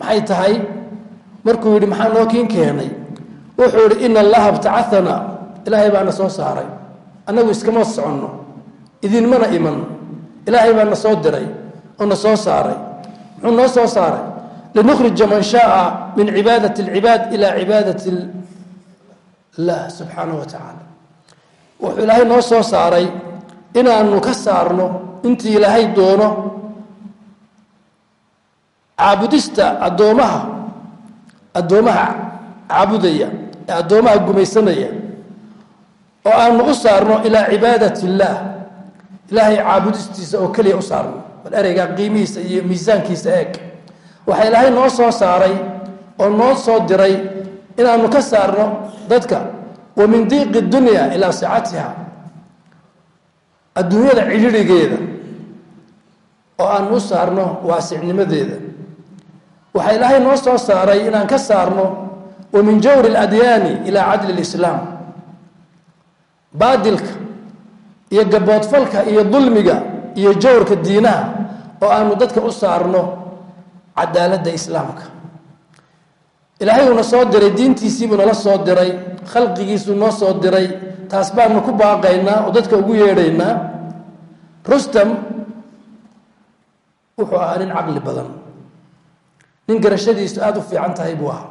[SPEAKER 1] maxay tahay? Markuu yidhi maxaa noo kiin keenay? Wuxuu yidhi ina allaha btacaana ilaahay baana soo saaray. Annagu iskama soconno. Idinmana iman. Ilaahay baa na soo diray oo na soo saaray. Muxuu noo soo saaray? Linukhrija man shaaa min cibaadat alcibaad ilaa cibaadat illah subxaanahu wa tacaala wuxuu ilaahay noo soo saaray inaanu ka saarno intii ilaahay doono caabudista addoomaha addoomaha caabudaya ee addoomaha gumaysanaya oo aanu u saarno ilaa cibaadat illaah ilaahay caabudistiisa oo keliya u saarno bal ereygaa qiimihiisa iyo miisaankiisa eeg. Waxaa ilaahay noo soo saaray oo noo soo diray inaanu ka saarno dadka wa min diiqi dunya ilaa sicatiha. Adduunyada cidhirigeeda oo aanu u saarno waasicnimadeeda waxaa ilaahay noo soo saaray inaan ka saarno wa min jawri اladyaani ilaa cadli اlislaam baadilka iyo gaboodfalka iyo dulmiga iyo jawrka diinaha oo aanu dadka u saarno cadaaladda islaamka ilaahay uuna soo diray diintiisiibuu nala soo diray khalqigiisuu noo soo diray taas baanu ku baaqaynaa oo dadka ugu yeedhaynaa. Rustam wuxuu ahaa nin caqli badan. Nin garashadiisu aada u fiican tahay buu ahaa.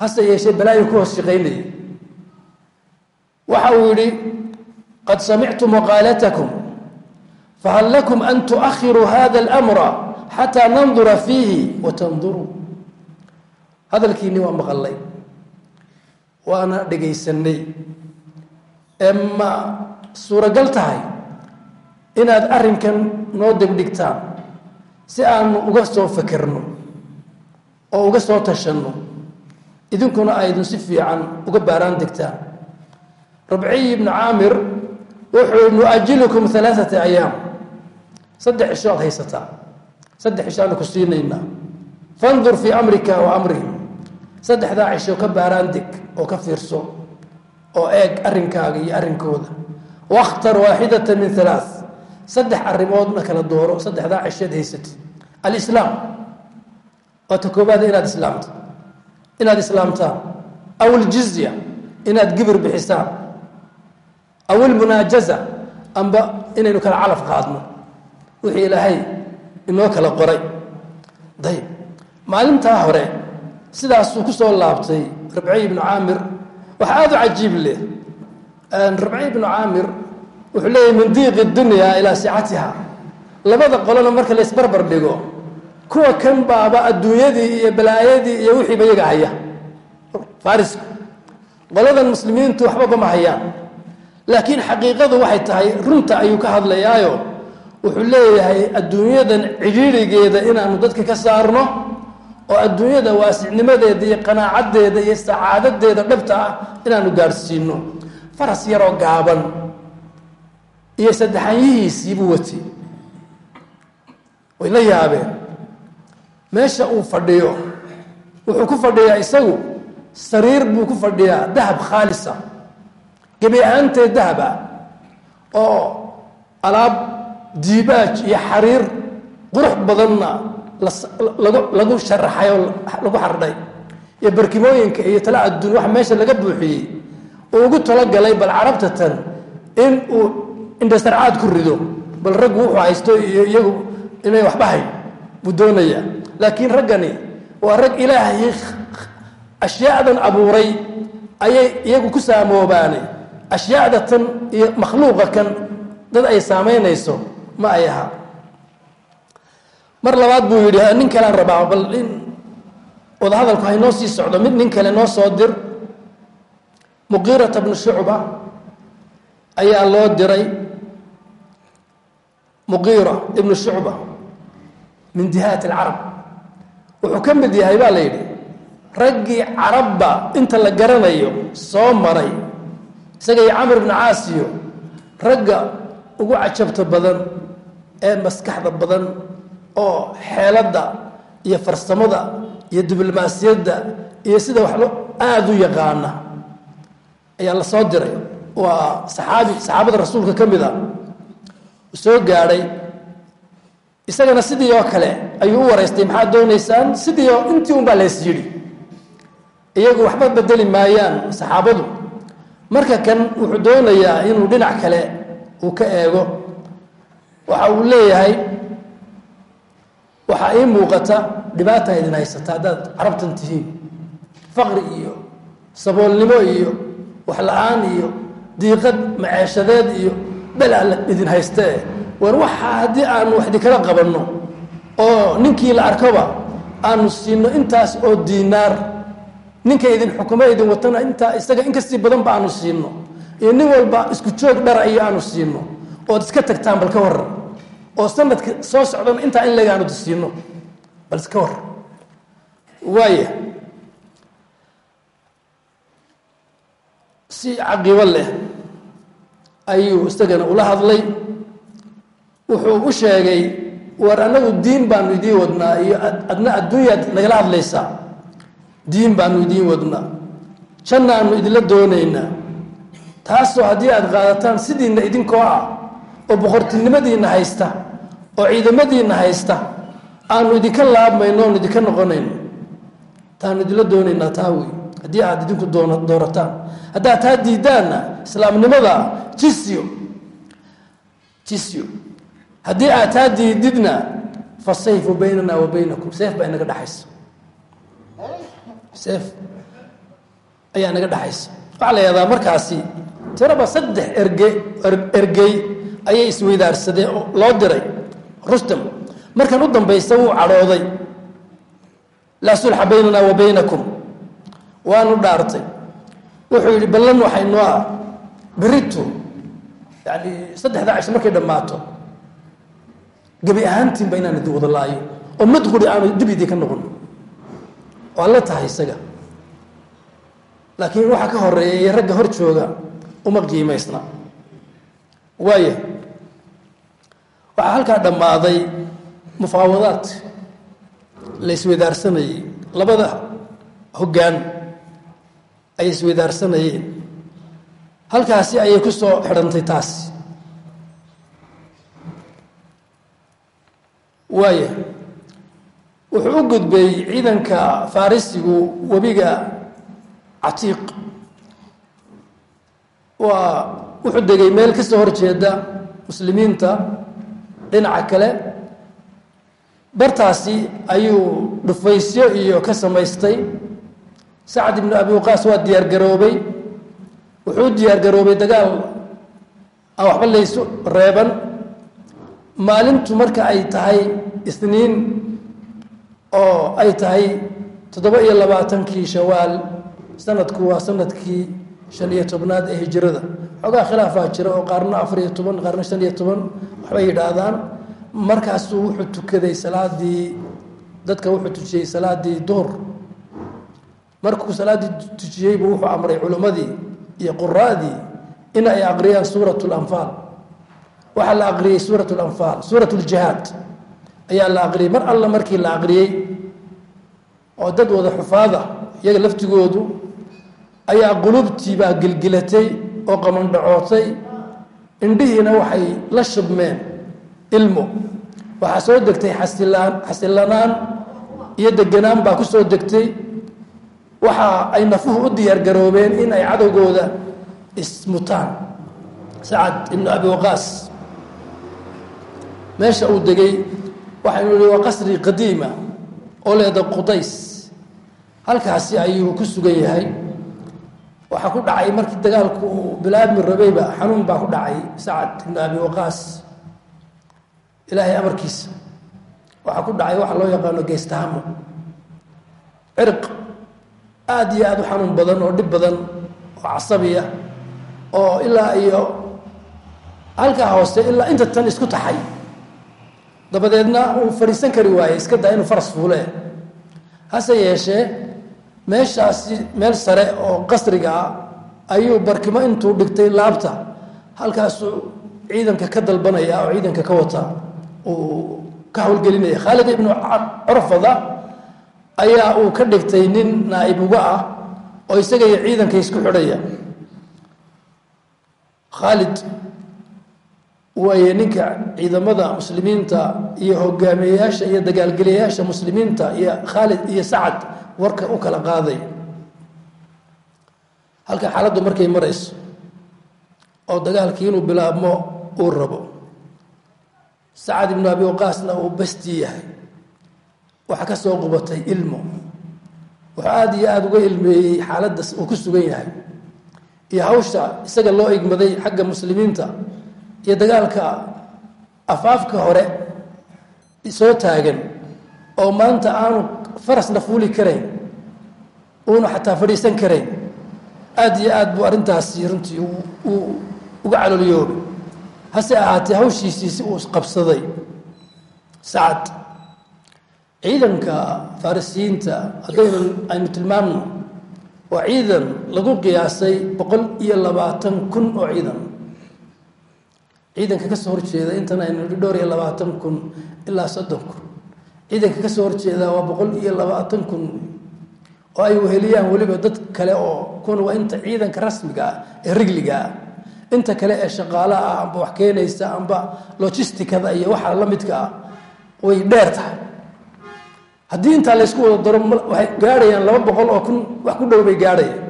[SPEAKER 1] Hase yeeshee balaayo ku hoos shaqaynayay. Waxa uu yidhi qad samictu maqaalatakum fahal lakum an tuakhiruu hada اlamra xataa nandura fiihi wa tanduruu hadalkiinni waa maqallay waana dhegaysanay. Ee ma suuragal tahay inaad arrinkan noo degdhigtaan si aanu uga soo fekerno oo uga soo tashanno. Idinkuna aydun si fiican uga baaraan degtaan. Rabciy ibnu caamir wuxuu nuajilukum alaaata ayaam. Saddex cisho ad haysataa saddex cishoaanu ku siinaynaa. Fandur fii amrika wa amrihim saddexdaa cisho ka baaraan deg oo ka fiirso oo eeg arrinkaaga iyo arrinkooda. Wakhtar waaxidata min alaa saddex arrimoodna kala dooro saddexdaa cisheed haysatid. Alislaam. Waa ta koobaada inaad islaamto. Inaad islaamtaan aw aljizya inaad gibir bixisaan aw ilmunaajaza amba inaynu kala calaf qaadno. Wixii ilaahay inoo kala qoray. Dayib. Maalintaa hore sidaasuu ku soo laabtay rabciy ibnu caamir. Waxa aada u cajiib leh rabciy ibnu caamir wuxuu leeyahy min diiqi dunya ilaa sicatiha labada qolona marka la isbarbar dhigo kuwa kan baaba adduunyadii iyo balaayadii iyo wixiiba iyaga haya. Farisku qoladan muslimiintu waxbaba ma hayaan. Laakiin xaqiiqadu waxay tahay runta ayuu ka hadlayaayo. Wuxuu leeyahay adduunyadan cidhiirigeeda inaanu dadka ka saarno oo adduunyada waasicnimadeeda iyo qanaacadeeda iyo sacaadadeeda dhabta ah inaanu gaadhsiino faras yaroo gaaban iyo saddexanyihiisiibuu wati way la yaabeen. Meesha uu fadhiyo wuxuu ku fadhiyaa isagu sariir buu ku fadhiyaa dahab khaalisa. Gebi ahaanteed dahab ah oo alaab diibaaj iyo xariir qurux badanna lagu sharaxay oo lagu xardhay. Iyo barkimooyinka iyo tala adduun wax meesha laga buuxiyey uu ugu talagalay bal carabta tan in uu indhasarcaad ku rido. Bal raggu wuxuu haysto iyo iyagu inay waxba buu doonaya laakiin raggani waa rag ilaahay ashyaadan abuuray ayay iyagu ku saamoobaane. Ashyaada tan iyo makhluuqa kan dad ay saamaynayso ma ay aha mar labaad buu yidhi nin kalean rabaa bal in wadahadalku haynoo sii socdo mid nin kale noo soo dir. Muqiirata bnu shucba ayaa loo diray. Muqiira ibnu shucba min dihaat alcarab. Wuxuu ka mid yahay baa la yidhi raggii carabba inta la garanayo soo maray. Isaga iyo camr ibnu caasiyo ragga ugu cajabta badan ee maskaxda badan oo xeeladda iyo farsamada iyo diblomaasiyadda iyo sida wax lo aada u yaqaana ayaa la soo diray. Waa saxaabi saxaabada rasuulka ka mid a soo gaadhay isagana sidii oo kale ayuu u waraystay maxaad doonaysaan? Sidii oo intii un baa lees yidhi. Iyagu waxba bedeli maayaan saxaabadu. Marka kan wuxuu doonayaa inuu dhinac kale uu ka eego. Waxa uu leeyahay waxaa ii muuqata dhibaata idin haysata haddaad carabtan tihiin faqri iyo saboolnimo iyo wax la'aan iyo diiqad maceeshadeed iyo belaa idin haystee war waxaa haddii aanu wax idinkala qabanno oo ninkii la arkoba aanu siino intaas oo diinaar ninka idin xukumo idin watana intaa isaga in kastii badanba aanu siino iyo nin walba isku joog dhara iyo aanu siino ood iska tagtaan bal ka waran oo sanadka soo socdana intaa in lagaanu siino bal iska waran waaya si caqiibo leh ayuu isagana ula hadlay. Wuxuu u sheegay war annagu diin baanu idiin wadnaa iyo adna adduunyaad nagala hadlaysaa. Diin baanu idiin wadnaa. Jannaanu idinla doonaynaa. Taasoo haddii aad qaadataan sidiinna idinkoo ah oo boqortinimadiinna haysta oo ciidamadiinna haysta aanu idinka laabmayno oonu idinka noqonayno. Taanu idinla doonaynaa taa wey haddii aad idinku doorataan. Haddaad taa diidaanna islaamnimada jisyo. Jisyo. Haddii aad taa diididna fa sayfu baynana wa baynakum. Seef baa inaga dhexaysa seef ayaa naga dhexaysa waxaa la yahdaa markaasi tiraba saddex erge ergey ayay isweydaarsadeen oo loo diray rustam. Markan u dambaysa wuu cadhooday. Laa sulxa baynana wa baynakum. Waanu dhaartay. Wuxuu yidhi ballan waxay noo ah. Berito yani saddexda cisho markay dhammaato gebi ahaantiinba inaan idin wada laayo oo mid quri aanu dib idinka noqon. Waa la tahay isaga. Laakiin waxaa ka horreeya iyo ragga hor jooga uma qiimaysna. Waaya waxaa halkaa dhammaaday mufaawadaad la isweydaarsanayey labada hoggaan ay isweydaarsanayeen halkaasi ayay ku soo xidhantay taasi waaya wuxuu u gudbay ciidanka farisigu webiga catiiq. Waa wuxuu degay meel ka soo horjeeda muslimiinta dhinaca kale bartaasi ayuu dhufaysyo iyo ka samaystay. Sacad ibnu abi waqaas waa diyaar garoobay. Wuxuu diyaar garoobay dagaal aan waxba laysu reeban. Maalintu marka ay tahay isniin oo ay tahay toddoba iyo labaatankii shawaal sanadku waa sannadkii shan iyo tobnaad ee hijrada xoogaa khilaafaa jira oo qaarna afar iyo toban qaarna shan iyo toban waxbay yidhaahdaan. Markaasuu wuxuu tukaday salaadii dadka wuxuu tujiyey salaadii duhur. Markuu salaaddii tujiyeybu wuxuu amray culimmadii iyo quraadii in ay aqriyaan suurat lanfaal waxaa la aqriyey suurat lanfaal suurat ljihaad ayaa la aqriyey. Mar alla markii la aqriyey oo dad wada xufaada iyaga laftigoodu ayaa qulubtiibaa gelgelatay oo qamandhacootay indhihiina waxay la shubmeen ilmo waxaa soo degtay xasilaan xasilanaan iyo deganaan baa ku soo degtay. Waxa ay nafuhu u diyaargaroobeen in ay cadowgooda ismutaan. Sacad ibnu abi waqaas. Meesha uu degay waxaynu nihi waa qasri qadiima oo leeda qudays. Halkaasi ayuu ku sugan yahay waxaa ku dhacay markii dagaalku uu bilaabmi rabayba xanuun baa ku dhacay sacad ibnu abi waqaas. Ilaahay amarkiisa. Waxaa ku dhacay waxa loo yaqaano geestahamo cirq aada iyo aada u xanuun badan oo dhib badan oo casabiya oo ilaa iyo halkaa hoose ilaa inta tan isku taxay. Dabadeedna uu fadhiisan kari waayey iska daa inuu faras fuule. Hase yeeshee meeshaasi meel sare oo qasriga ah ayuu barkimo intuu dhigtay laabta halkaasuu ciidanka ka dalbanaya oo ciidanka ka wata uu ka howlgelinaya. Khaalid ibnu curfada ayaa uu ka dhigtay nin naaib uga ah oo isaga iyo ciidanka isku xidhaya. Khaalid waaye ninka ciidamada muslimiinta iyo hogaamiyeyaasha iyo dagaalgeliyayaasha muslimiinta iyo khaalid iyo sacad warka u kala qaaday. Halka xaaladdu markay marayso oo dagaalkii inuu bilaabmo uu rabo. Sacad ibnu abi waqaasna uu bastii yahay. Waxaa ka soo qubatay ilmo. Wuxuu aada iyo aada uga ilmeeyey xaaladda uu ku sugan yahay. Iyo hawsha isaga loo igmaday xagga muslimiinta iyo dagaalka afaafka hore soo taagan oo maanta aanu farasna fuuli karayn uuna xataa fadhiisan karayn aada iyo aad buu arrintaasi runtii uu uga caloolyoobay hase ahaatee hawshiisii si uu qabsaday sacad ciidanka farisiyiinta haddaynu aynu tilmaamno waa ciidan lagu qiyaasay boqol iyo labaatan kun oo ciidan. Ciidanka ka soo horjeeda intan aynu dhowr iyo labaatan kun ilaa soddon kun ciidanka ka soo horjeeda waa boqol iyo labaatan kun oo ay weheliyaan weliba dad kale oo kun waa inta ciidanka rasmiga ah ee rigliga ah inta kale ee shaqaalaha ah amba wax keenaysa amba logisticada iyo waxa la midka ah way dheer tahay. Haddii intaa laysku wada daro waxay gaadhayaan laba boqol oo kun wax ku dhow bay gaadhayaan.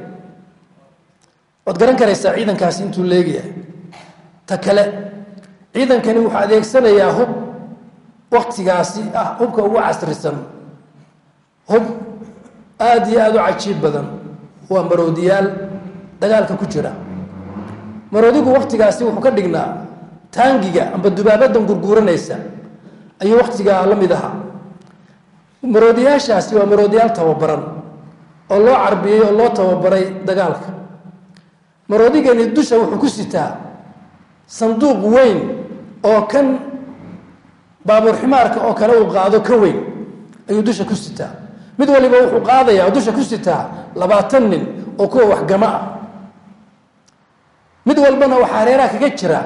[SPEAKER 1] Waad garan karaysaa ciidankaasi intuu leegayahay ta kale ciidankani wuxuu adeegsanayaa hub waktigaasi ah hubka ugu casrisan. Hub aada iyo aada u cajiib badan. Waa maroodiyaal dagaalka ku jira. Maroodigu waktigaasi wuxuu ka dhignaa taangiga amba dubaabadan gurguuranaysa. Ayuu waktigaa la mid ahaa. Maroodiyaashaasi waa maroodiyaal tababaran oo loo carbiyey oo loo tababaray dagaalka. Maroodigani dusha wuxuu ku sitaa sanduuq weyn oo kan baabuur ximaarka oo kale uu qaado ka weyn. Ayuu dusha ku sitaa. Mid waliba wuxuu qaadaya oo dusha ku sitaa labaatan nin oo kuwa waxgamo ah. Mid walbana waxaa hareeraha kaga jira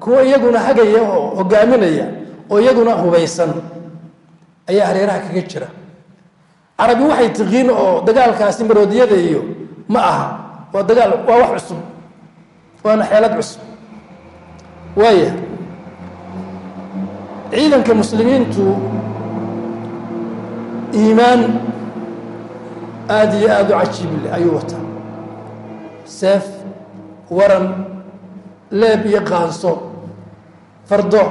[SPEAKER 1] kuwa iyaguna hagaya oo hogaaminaya oo iyaguna hubaysan ayaa hareeraha kaga jira. Carabi waxay tiqiin oo dagaalkaasi maroodiyada iyo ma aha. Waa dagaal waa wax cusub. Waana xeelad cusub. Waaya ciidanka muslimiintu iimaan aada iyo aada u cajiible ayuu wataa. Seef waran leeb iyo qaanso fardo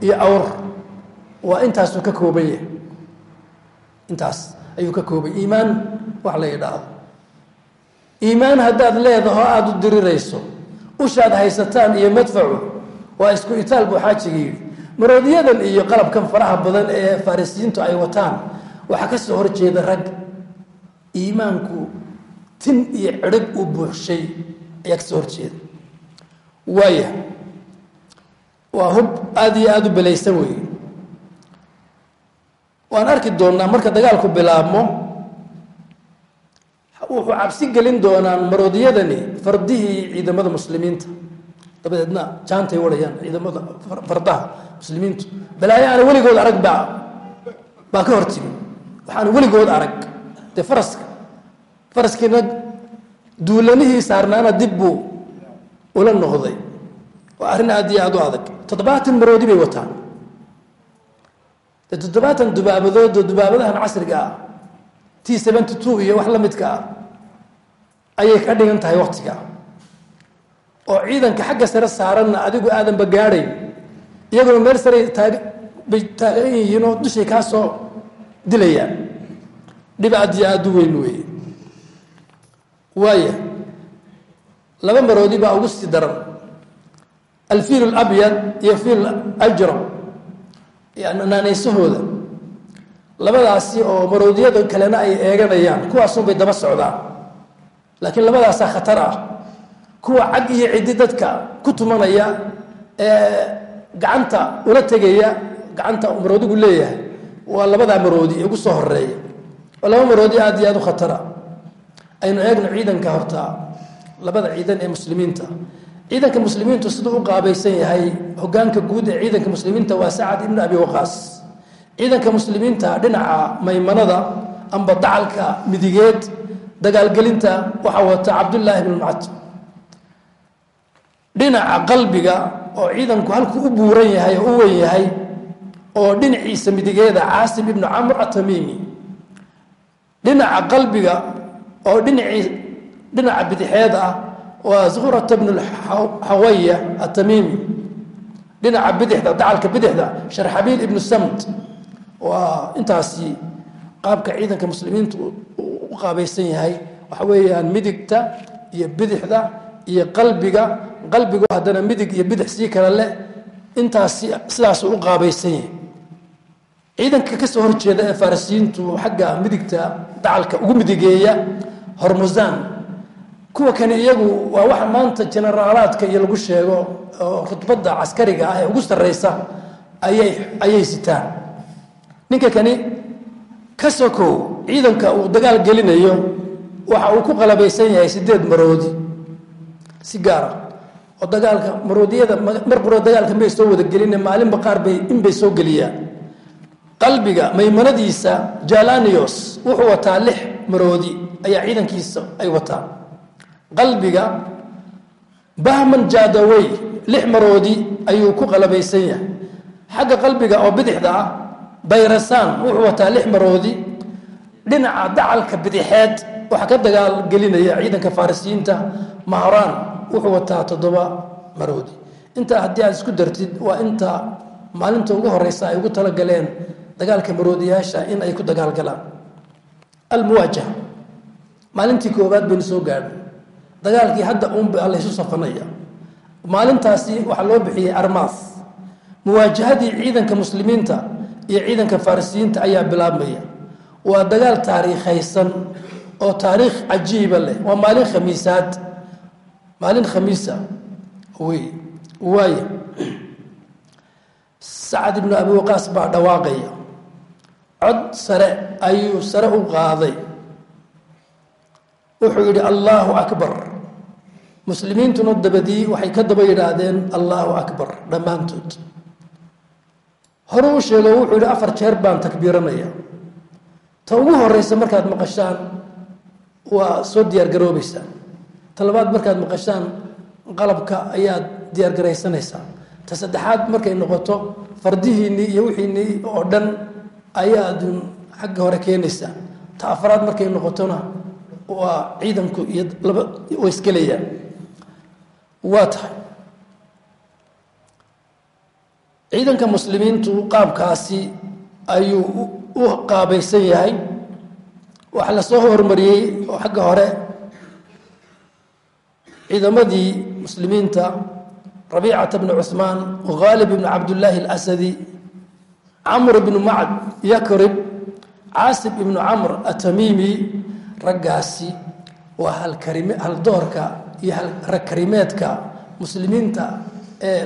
[SPEAKER 1] iyo awr waa intaasuu ka kooban yahay intaas ayuu ka koobay. Iimaan wax la yidhaahdo. Iimaan haddaad leedaho aada u dirirayso ushaad haysataan iyo madfacu waa isku itaal buu xaajiga yidhi maroodiyadan iyo qalabkan faraha badan ee farisiyiintu ay wataan waxaa ka soo horjeeda rag iimaanku tin iyo cirhib uu buuxshay ayaa ka soo horjeeda. Waaya waa hub aada iyo aada u belaysan weeye. Waan arki doonnaa marka dagaalku bilaabmo wuxuu cabsi gelin doonaan maroodiyadani fardihii ciidamada muslimiinta dabadeedna jaantay warayaan ciidamada fardaha muslimiintu. Balaayo aana weligood arag baa baa ka hortimi waxaana weligood arag. Dee faraska faraskiina duulanihii saarnaana dib buu ula noqday. Waa arrin aad iyo aad u adag. Toddobaatan maroodi bay wataan. Dee toddobaatan dubaabadoodoo dubaabadahan casriga ah t seventy two iyo wax la midka ah ayay ka dhigan tahay waktiga oo ciidanka xagga sare saaranna adigu aadanba gaadhayn iyaguna meel sare bay taagan yihiin dushay kaa soo dilayaan dhib aad u weyn weeye. Waaya laba maroodi baa ugu sii daran. Alfiil alabyad iyo fiil ajram yani naanaysahooda. Labadaasi oo maroodiyada kalena ay eeganayaan kuwaasunbay daba socdaan laakiin labadaasaa khatar ah kuwa cag iyo ciddi dadka ku tumanaya ee gacanta ula tegaya gacanta maroodigu leeyahay. Waa labadaa maroodi ugu soo horreeya waa laba maroodi aad iyo aad u khatara. Aynu eegno ciidanka horta labada ciidan ee muslimiinta. Ciidanka muslimiintu siduu u qaabaysan yahay hogaanka guud ee ciidanka muslimiinta waa sacad ibnu abi waqaas. Ciidanka muslimiinta dhinaca maymanada amba dacalka midigeed dagaalgelinta waxaa wata cabdullaahi bn mucatab dhinaca qalbiga oo ciidanku halkuu u buuran yahay oo u wen yahay oo dhinaciisa midigeeda caasim ibnu camr atamiimi dhinaca qalbiga oo dhinacii dhinaca bidixeed ah waa zuhrata bnu xawaya atamiimi dhinaca bidixda dacalka bidixda sharxabiil ibnu samt waa intaasi qaabka ciidanka muslimiintu u qaabaysan yahay. Waxa weeyaan midigta iyo bidixda iyo qalbiga qalbigu haddana midig iyo bidix sii kale leh intaasi sidaasuu u qaabaysan yahay ciidanka ka soo horjeeda ee farisiyiintu xagga midigta dacalka ugu midigeeya hormusaan kuwa kani iyagu waa waxa maanta jenaraalaadka iyo lagu sheego oo rutbadda caskariga ah ee ugu sarreysa ayay sitaan. Ninka kani ka sokow ciidanka uu dagaal gelinayo waxa uu ku qalabaysan yahay sideed maroodi si gaara oo dagaalka maroodiyada mar dagaalka may soo wada geline maalinba qaar bay inbay soo geliyaan. Qalbiga maymanadiisa jalanios wuxuu wataa lix maroodi ayaa ciidankiisa ay wataan. Qalbiga bahman jadawey lix maroodi ayuu ku qalabaysan yahay. Xagga qalbiga oo bidixda ah bayrasaan wuxuu wataa lix maroodi. Dhinaca dacalka bidixeed waxaa ka dagaal gelinaya ciidanka farisiyiinta mahraan wuxuu wataa toddoba maroodi. Intaa haddii aad isku dartid waa inta maalinta ugu horeysa ay ugu talagaleen dagaalka maroodiyaasha in ay ku dagaalgalaan almuwaajaha maalintii koowaad baynu soo gaadhay. Dagaalkii hadda uunba laysu safanaya. Maalintaasi waxaa loo bixiyey armaas. Muwaajahadii ciidanka muslimiinta iyo ciidanka farisiyiinta ayaa bilaabmaya. Waa dagaal taariikhaysan oo taariikh cajiiba leh. Waa maalin khamiisaad. Maalin khamiisa. Wey waaya sacad ibnu abi waqaas baa dhawaaqaya. Cod sare ayuu sare u qaaday. Wuxuu yidhi allaahu akbar. Muslimiintuna dabadii waxay ka daba yidhaahdeen allaahu akbar. Dhammaantood. Hore u sheego wuxuu yidhi afar jeer baan takbiiranaya. Ta ugu horeysa markaad maqashaan waa soo diyaargaroobeysaan ta labaad markaad maqashaan qalabka ayaad diyaargaraysanaysaa ta saddexaad markay noqoto fardihiinnii iyo wixiinnii oo dhan ayaadun xagga hore keenaysaa. Ta afraad markay noqotona waa ciidanku iyo laba way isgelayaan waa tahay. Ciidanka muslimiintu qaabkaasi ayuu u qaabaysan yahay waxaa la soo hormariyey oo xagga hore. Ciidamadii muslimiinta rabiicata bni cuثmaan khaalib ibni cabdullaahi اlasadi camr ibnu macd yakrib caasib ibnu camr atamiimi raggaasi waa haldoorka iyo ragkarimeedka muslimiinta ee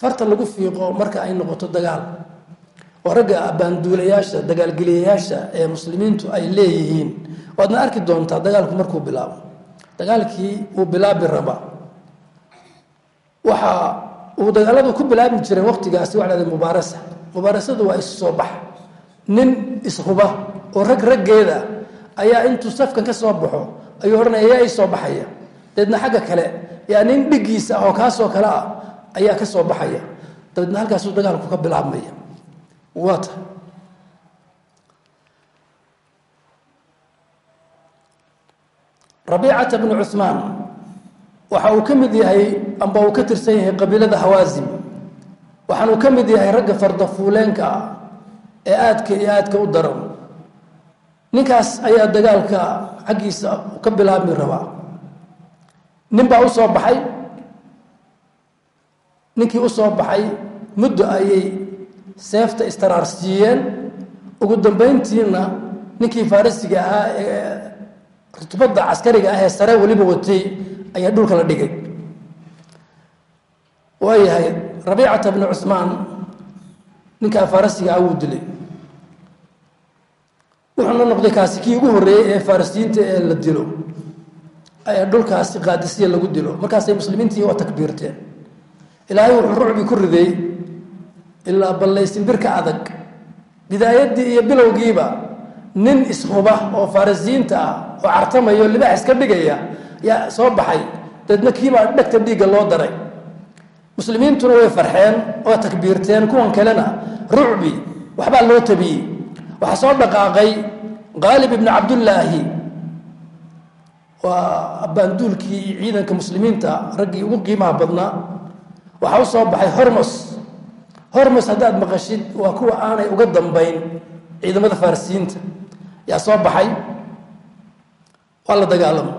[SPEAKER 1] farta lagu fiiqo marka ay noqoto dagaal oo ragga baanduulayaasha dagaalgeliyayaasha ee muslimiintu ay leeyihiin waadna arki doontaa dagaalku markuu bilaabo. Dagaalkii uu bilaabi raba. Waxa uu dagaaladu ku bilaabi jiray waqtigaasi waa lahada mubaarasa. Mubaarasadu waa isu soo bax. Nin ishuba oo rag raggeeda ayaa intuu safkan ka soo baxo ayuu odhanaya yaa ii soo baxaya. Dabeedna xagga kale yaa nin dhigiisa ah oo kaasoo kale ah ayaa ka soo baxaya. Dabeedna halkaasuu dagaalku ka bilaabmaya waa ta rabiicata bnu cuhmaan waxa uu ka mid yahay amba uu ka tirsan yahay qabiilada hawaasim waxaanuu ka mid yahay ragga fardafuuleenka ah ee aadka iyo aadka u daran ninkaas ayaa dagaalka xaggiisa ka bilaabmi rabaa. Nin baa soo baxay. Ninkii soo baxay muddo ayay seefta istaraarsiiyeen ugu dambayntiina ninkii farisiga ahaa ee rutubadda caskariga ah ee sare weliba watay ayaa dhulka la dhigay. Waayahay rabiicata bnu cusmaan ninkaa farisiga ah wuu dilay. Wuxuuna noqday kaasi kii ugu horreeyey ee farisiyiinta ee la dilo. Ayaa dhulkaasi qaadisiya lagu dilo. Markaasay muslimiintii waa takbiirteen. Ilaahay wuxuu rucbi ku riday ilaa ballaysinbirka adag. Bidaayaddii iyo bilowgiiba nin ishuba oo farisiyiinta ah oo cartamayo libaax iska dhigaya yaa soo baxay. Dabeedna kiibaa dhegta dhiigga loo daray. Muslimiintuna way farxeen oo takbiirteen kuwan kalena. Rucbi waxbaa loo tabiyey. Waxaa soo dhaqaaqay qaalib ibni cabdullaahi. Waa baanduulkii ciidanka muslimiinta raggii ugu qiimaha badnaa. Waxaa u soo baxay hormos hormos haddaad maqashid waa kuwa aanay uga dambayn ciidamada farisiyiinta yaa soo baxay? Waa la dagaalamo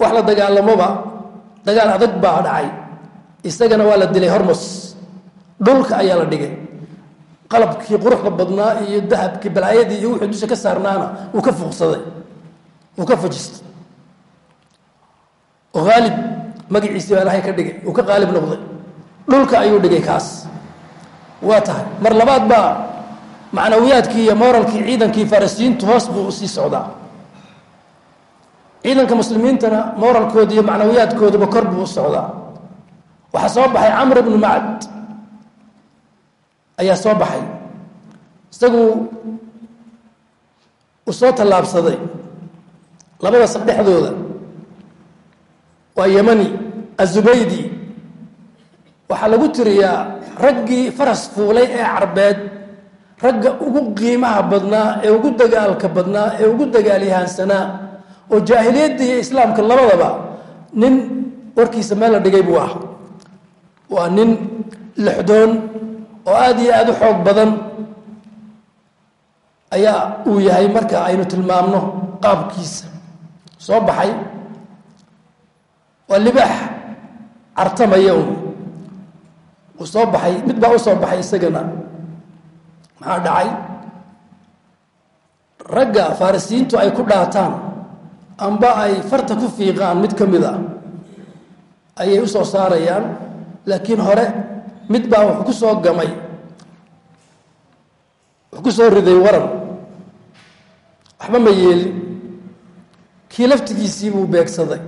[SPEAKER 1] wax la dagaalamoba dagaal adag baa dhacay. Isagana waa la dilay hormos dhulka ayaa la dhigay. Qalabkii quruxda badnaa iyo dahabkii balaayadii iyo wuxuu dusha ka saarnaana wuu ka fuuqsaday. Wuu ka fajistay oo haalib magaciisii baa ilahay ka dhigay. Uu ka qaalib noqday dhulka ayuu dhigay kaas. Waa tahay. Mar labaad baa macnawiyaadkii iyo moralkii ciidankii farisiyiintu hoos buu u sii socdaa. Ciidanka muslimiintana moralkooda iyo macnawiyaadkooduba kor buu u socdaa. Waxaa soo baxay camr bnu macad ayaa soo baxay. Isagu uu soo tallaabsaday labada saf dhexdooda waa yemani azubaydi waxaa lagu tiriyaa raggii faras fuulay ee carbeed ragga ugu qiimaha badnaa ee ugu dagaalka badnaa ee ugu dagaalyahaansanaa oo jaahiliyadda iyo islaamka labadaba nin warkiisa meel la dhigay buu ah waa nin lixdoon oo aada iyo aada u xoog badan ayaa uu yahay marka aynu tilmaamno qaabkiisa. Soo baxay. Waa libaax cartamaya un soo baxay mid baa u soo baxay isagana. Maxaa dhacay? Ragga farisiyiintu ay ku dhaataan amba ay farta ku fiiqaan mid ka mid a ayay u soo saarayaan laakiin hore mid baa wuxuu ku soo gamay. Wuxuu ku soo riday waran. Waxba ma yeelin. Kii laftigiisii buu beegsaday.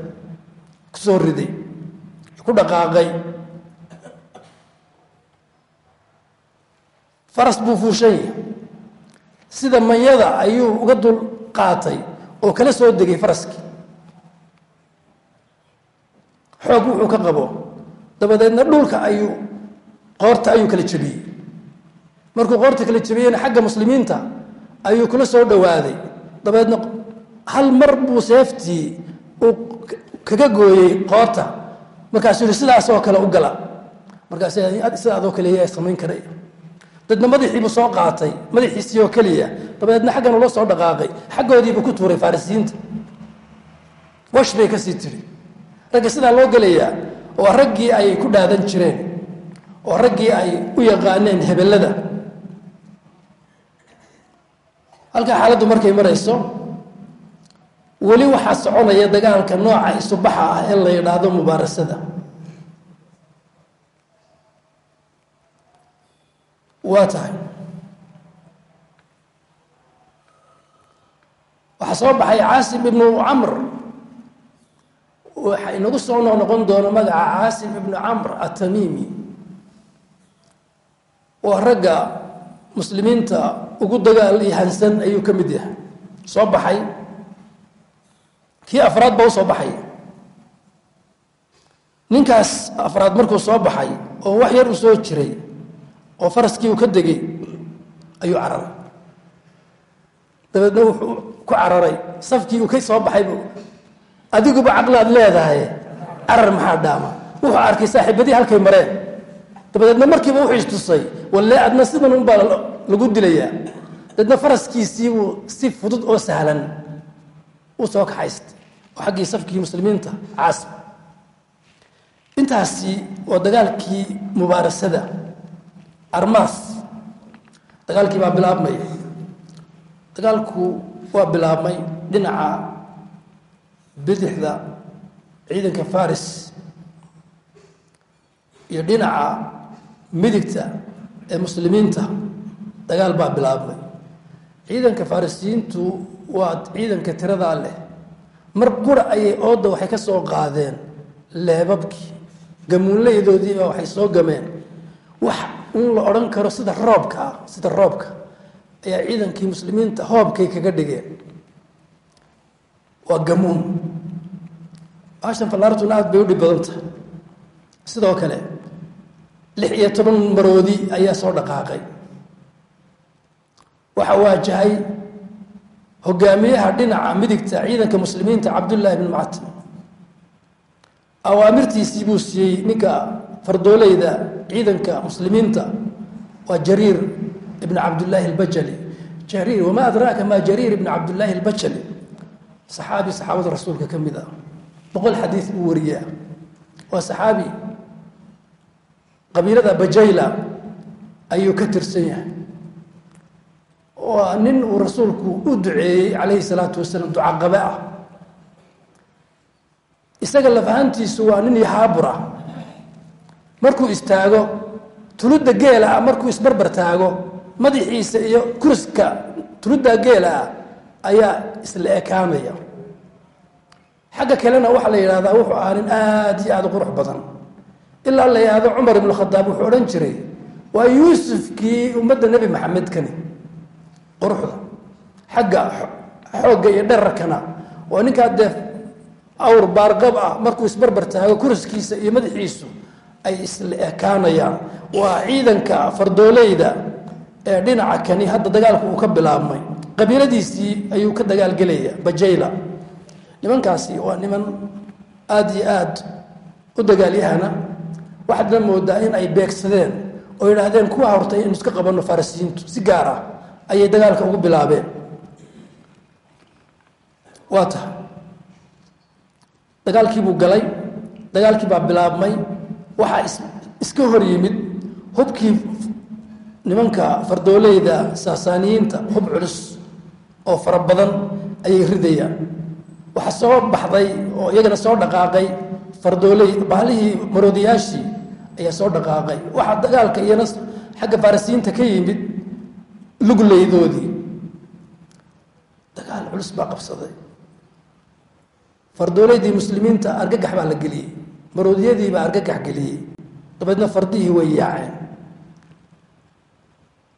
[SPEAKER 1] Ku soo riday. Ku dhaqaaqay faras buu fuushan yahay sida manyada ayuu uga dul qaatay oo kala soo degay faraskii xoog wuxuu ka qabo. Dabadeedna dhulka ayuu qoorta ayuu kala jebiyey. Markuu qoorta kala jebiyeyna xagga muslimiinta ayuu kula soo dhowaaday dabadeedna hal mar buu seeftii uu kaga gooyey qoorta. Markaasuu yihi sidaas oo kale u gala. Markaas sida adoo kale yaa samayn karay dadna madaxiibuu soo qaatay madaxiisii oo keliya dabadeedna xaggan ula soo dhaqaaqay. Xaggoodiibuu ku tuuray farisiyiinta wash bay ka sii tiri. Ragga sidaa loo gelayaa oo raggii ay ku dhaadan jireen oo raggii ay u yaqaaneen hebellada. Halkaa xaaladdu markay marayso weli waxaa soconaya dagaalka nooca isubaxa ah ee la yidhaahdo mubaarasada waa tahay. Waxaa soo baxay caasim ibnu camr. Waxa inagu soo noqnoqon doono magaca caasim ibnu camr atamimi waa ragga muslimiinta ugu dagaal iyo hansan ayuu ka mid yahay. Soo baxay. Kii afraad ba u soo baxay. Ninkaas afraad markuu soo baxay oo wax yar u soo jiray oo faraskii uu ka degay ayuu cararay. Dabeedna wuxuu ku cararay safkii uu ka soo baxaybu adiguba caqlaad leedahay carar maxaa dhaama? Wuxuu arkay saaxiibadii halkay mareen. Dabadeedna markiiba wuxuu istusay walle adna sidan unbaa lagu dilayaa. Dabeedna faraskiisiibuu si fudud oo sahlan u soo kaxaystay oo xaggii safkii muslimiinta caasib. Intaasi waa dagaalkii mubaarasada armaas dagaalkii baa bilaabmaya dagaalku waa bilaabmay dhinaca bidixda ciidanka faris iyo dhinaca midigta ee muslimiinta. Dagaal baa bilaabmay. Ciidanka farisiyiintu waa ciidanka tiradaa leh. Mar qura ayay ooda waxay ka soo qaadeen leebabkii. Gamuunlaydoodiiba waxay soo gameen. Wax un la odhan karo sida roobka ah sida roobka ayaa ciidankii muslimiinta hoobkay kaga dhigeen. Waa gamuun. Baashan fallaartuna aada bay u dhib badan tahay. Sidoo kale lix iyo toban maroodi ayaa soo dhaqaaqay. Waxaa waajahay hogaamiyaha dhinaca midigta ciidanka muslimiinta cabdullaahi bn mucatim awaamirtiisii buu siiyey ninka fardooleyda ciidanka muslimiinta waa jariir ibn cabdillaahi albajali. Jariir wamaa adraaka maa jariir ibn cabdillaahi albajali? Saxaabi saxaabada rasuulka ka mid ah boqol xadiid buu wariyaa waa saxaabi qabiilada bajayla ayuu ka tirsan yahay. Waa nin uu rasuulku u duceeyey calayhi salaatu wasalaam ducaqabe ah. Isaga lafahantiisu waa nin yahaabur ah markuu istaago tuludda geela ah markuu isbarbar taago madaxiisa iyo kuriska tuludda geela ah ayaa isla ekaamaya. Xagga kalena waxaa la yidhahdaa wuxuu ahaa nin aada iyo aada u qurux badan. Ilaa la yidhahdo cumar ibnu khadaab wuxuu odhan jiray waa yuusufkii ummadda nebi maxamed kani quruxda xagga xoogga iyo dherarkana waa ninkaa dee awr baarqab ah markuu isbarbar taago kuriskiisa iyo madaxiisu ay isla ekaanayaan waa ciidanka fardooleyda ee dhinaca kani hadda dagaalku uu ka bilaabmay. Qabiiladiisii ayuu ka dagaalgelaya bajayla. Nimankaasi waa niman aada iyo aad u dagaalyahana waxaadna moodaa in ay beegsadeen oo yidhaahdeen kuwa hortay inu iska qabanno farisiyiintu si gaar ah ayay dagaalka ugu bilaabeen. Waa tahay. Dagaalkiibuu galay dagaalkii baa bilaabmay waxaa iska hor yimid hubkii nimanka fardooleyda saasaaniyiinta hub culus oo fara badan ayay ridayaan. Waxaa soo baxday oo iyagana soo dhaqaaqay fardooley bahlihii maroodiyaashii ayaa soo dhaqaaqay. Waxaa dagaalka iyana xagga farisiyiinta ka yimid lugleydoodii dagaal culus baa qabsaday. Fardooleydii muslimiinta argagax baa la geliyey maroodiyadii baa argagax geliyey dabeedna fardihii way yaaceen.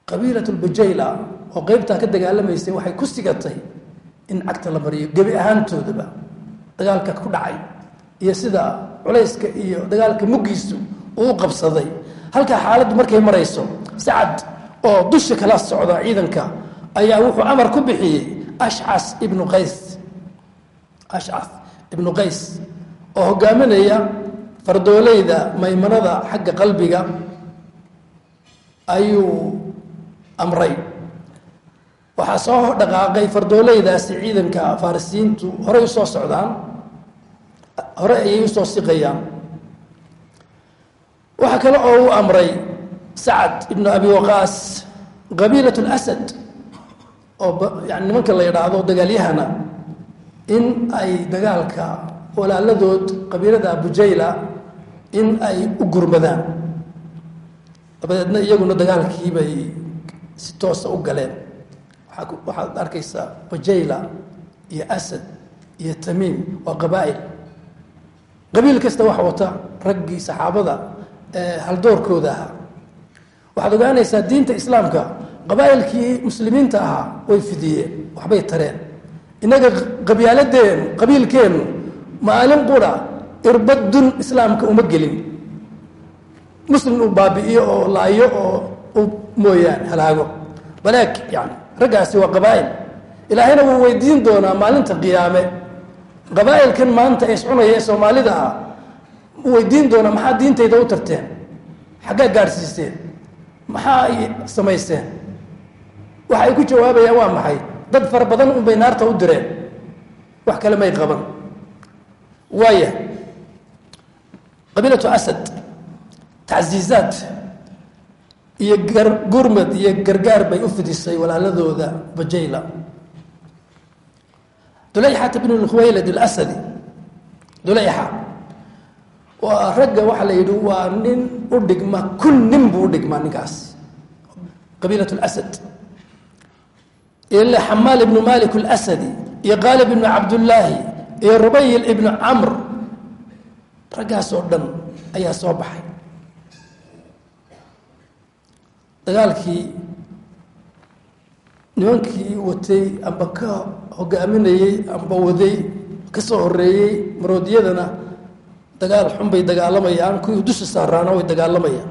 [SPEAKER 1] Qabiilat lbujayla oo qeybtaa ka dagaalamaysay waxay ku sigatay in cagta la mariyo. Gebi ahaantoodaba dagaalka ku dhacay iyo sida culayska iyo dagaalka muggiisu uu qabsaday. Halkaa xaaladdu markay marayso sacad oo dusha kala socda ciidanka ayaa wuxuu amar ku bixiyey ashcas ibnu qays. Ashcas ibnu qays oo hogaaminaya fardooleyda maymanada xagga qalbiga ayuu amray. Waxaa soo dhaqaaqay fardooleydaasi ciidanka farisiyiintu horey u soo socdaan hore ayay u soo siqayaan. Waxaa kale oo uu amray sacad ibnu abi waqaas qabiilat lasad oo yani nimanka la yidhaahdo dagaalyahana in ay dagaalka walaaladood qabiilada abujayla in ay u gurmadaan. Dabadeedna iyaguna dagaalkii bay si toosa u galeen. Waxaad arkaysaa bajayla iyo asad iyo tamiim waa qabaa'il. Qabiil kasta waxa wata raggii saxaabada ee haldoorkooda ahaa. Waxaad ogaanaysaa diinta islaamka qabaa'ilkii muslimiinta ahaa way fidiyeen waxbay tareen. Innaga qabyaaladeennu qabiilkeennu maalin qura irbadun islaamka uma gelin. Muslim uu baabi'iyo oo laayo oo u mooyaan halaago. Balaag yani raggaasi waa qabaa'il. Ilaahayna wuu weydiin doonaa maalinta qiyaame. Qabaa'ilkan maanta ee iscunaya ee soomaalida ah wuu weydiin doonaa maxaa diintayda u tarteen? Xaggaa gaadhsiiseen maxaa ay samayseen waxa ay ku jawaabayaan waa maxay? Dad fara badan unbay naarta u direen. Wax kale may qaban waaya qabiilatu asad tacsiizaad iyo gurmad iyo gargaar bay u fidisay walaaladooda bajayla. Dulayxata bn lkhuwaylad alasadi dulayxa waa ragga waxaa la yidhi waa nin u dhigma kun nin buu u dhigmaa ninkaas. Qabiilat lasad ila xamaal ibnu malik اlasadi iyo qaalib ibnu cabdullaahi iyo rubayl ibnu camr raggaas oo dhan ayaa soo baxay. Dagaalkii nimankii watay amba ka hogaaminayey amba waday ka soo horeeyey maroodiyadana dagaal xun bay dagaalamayaan kuwii dusha saaraana way dagaalamayaan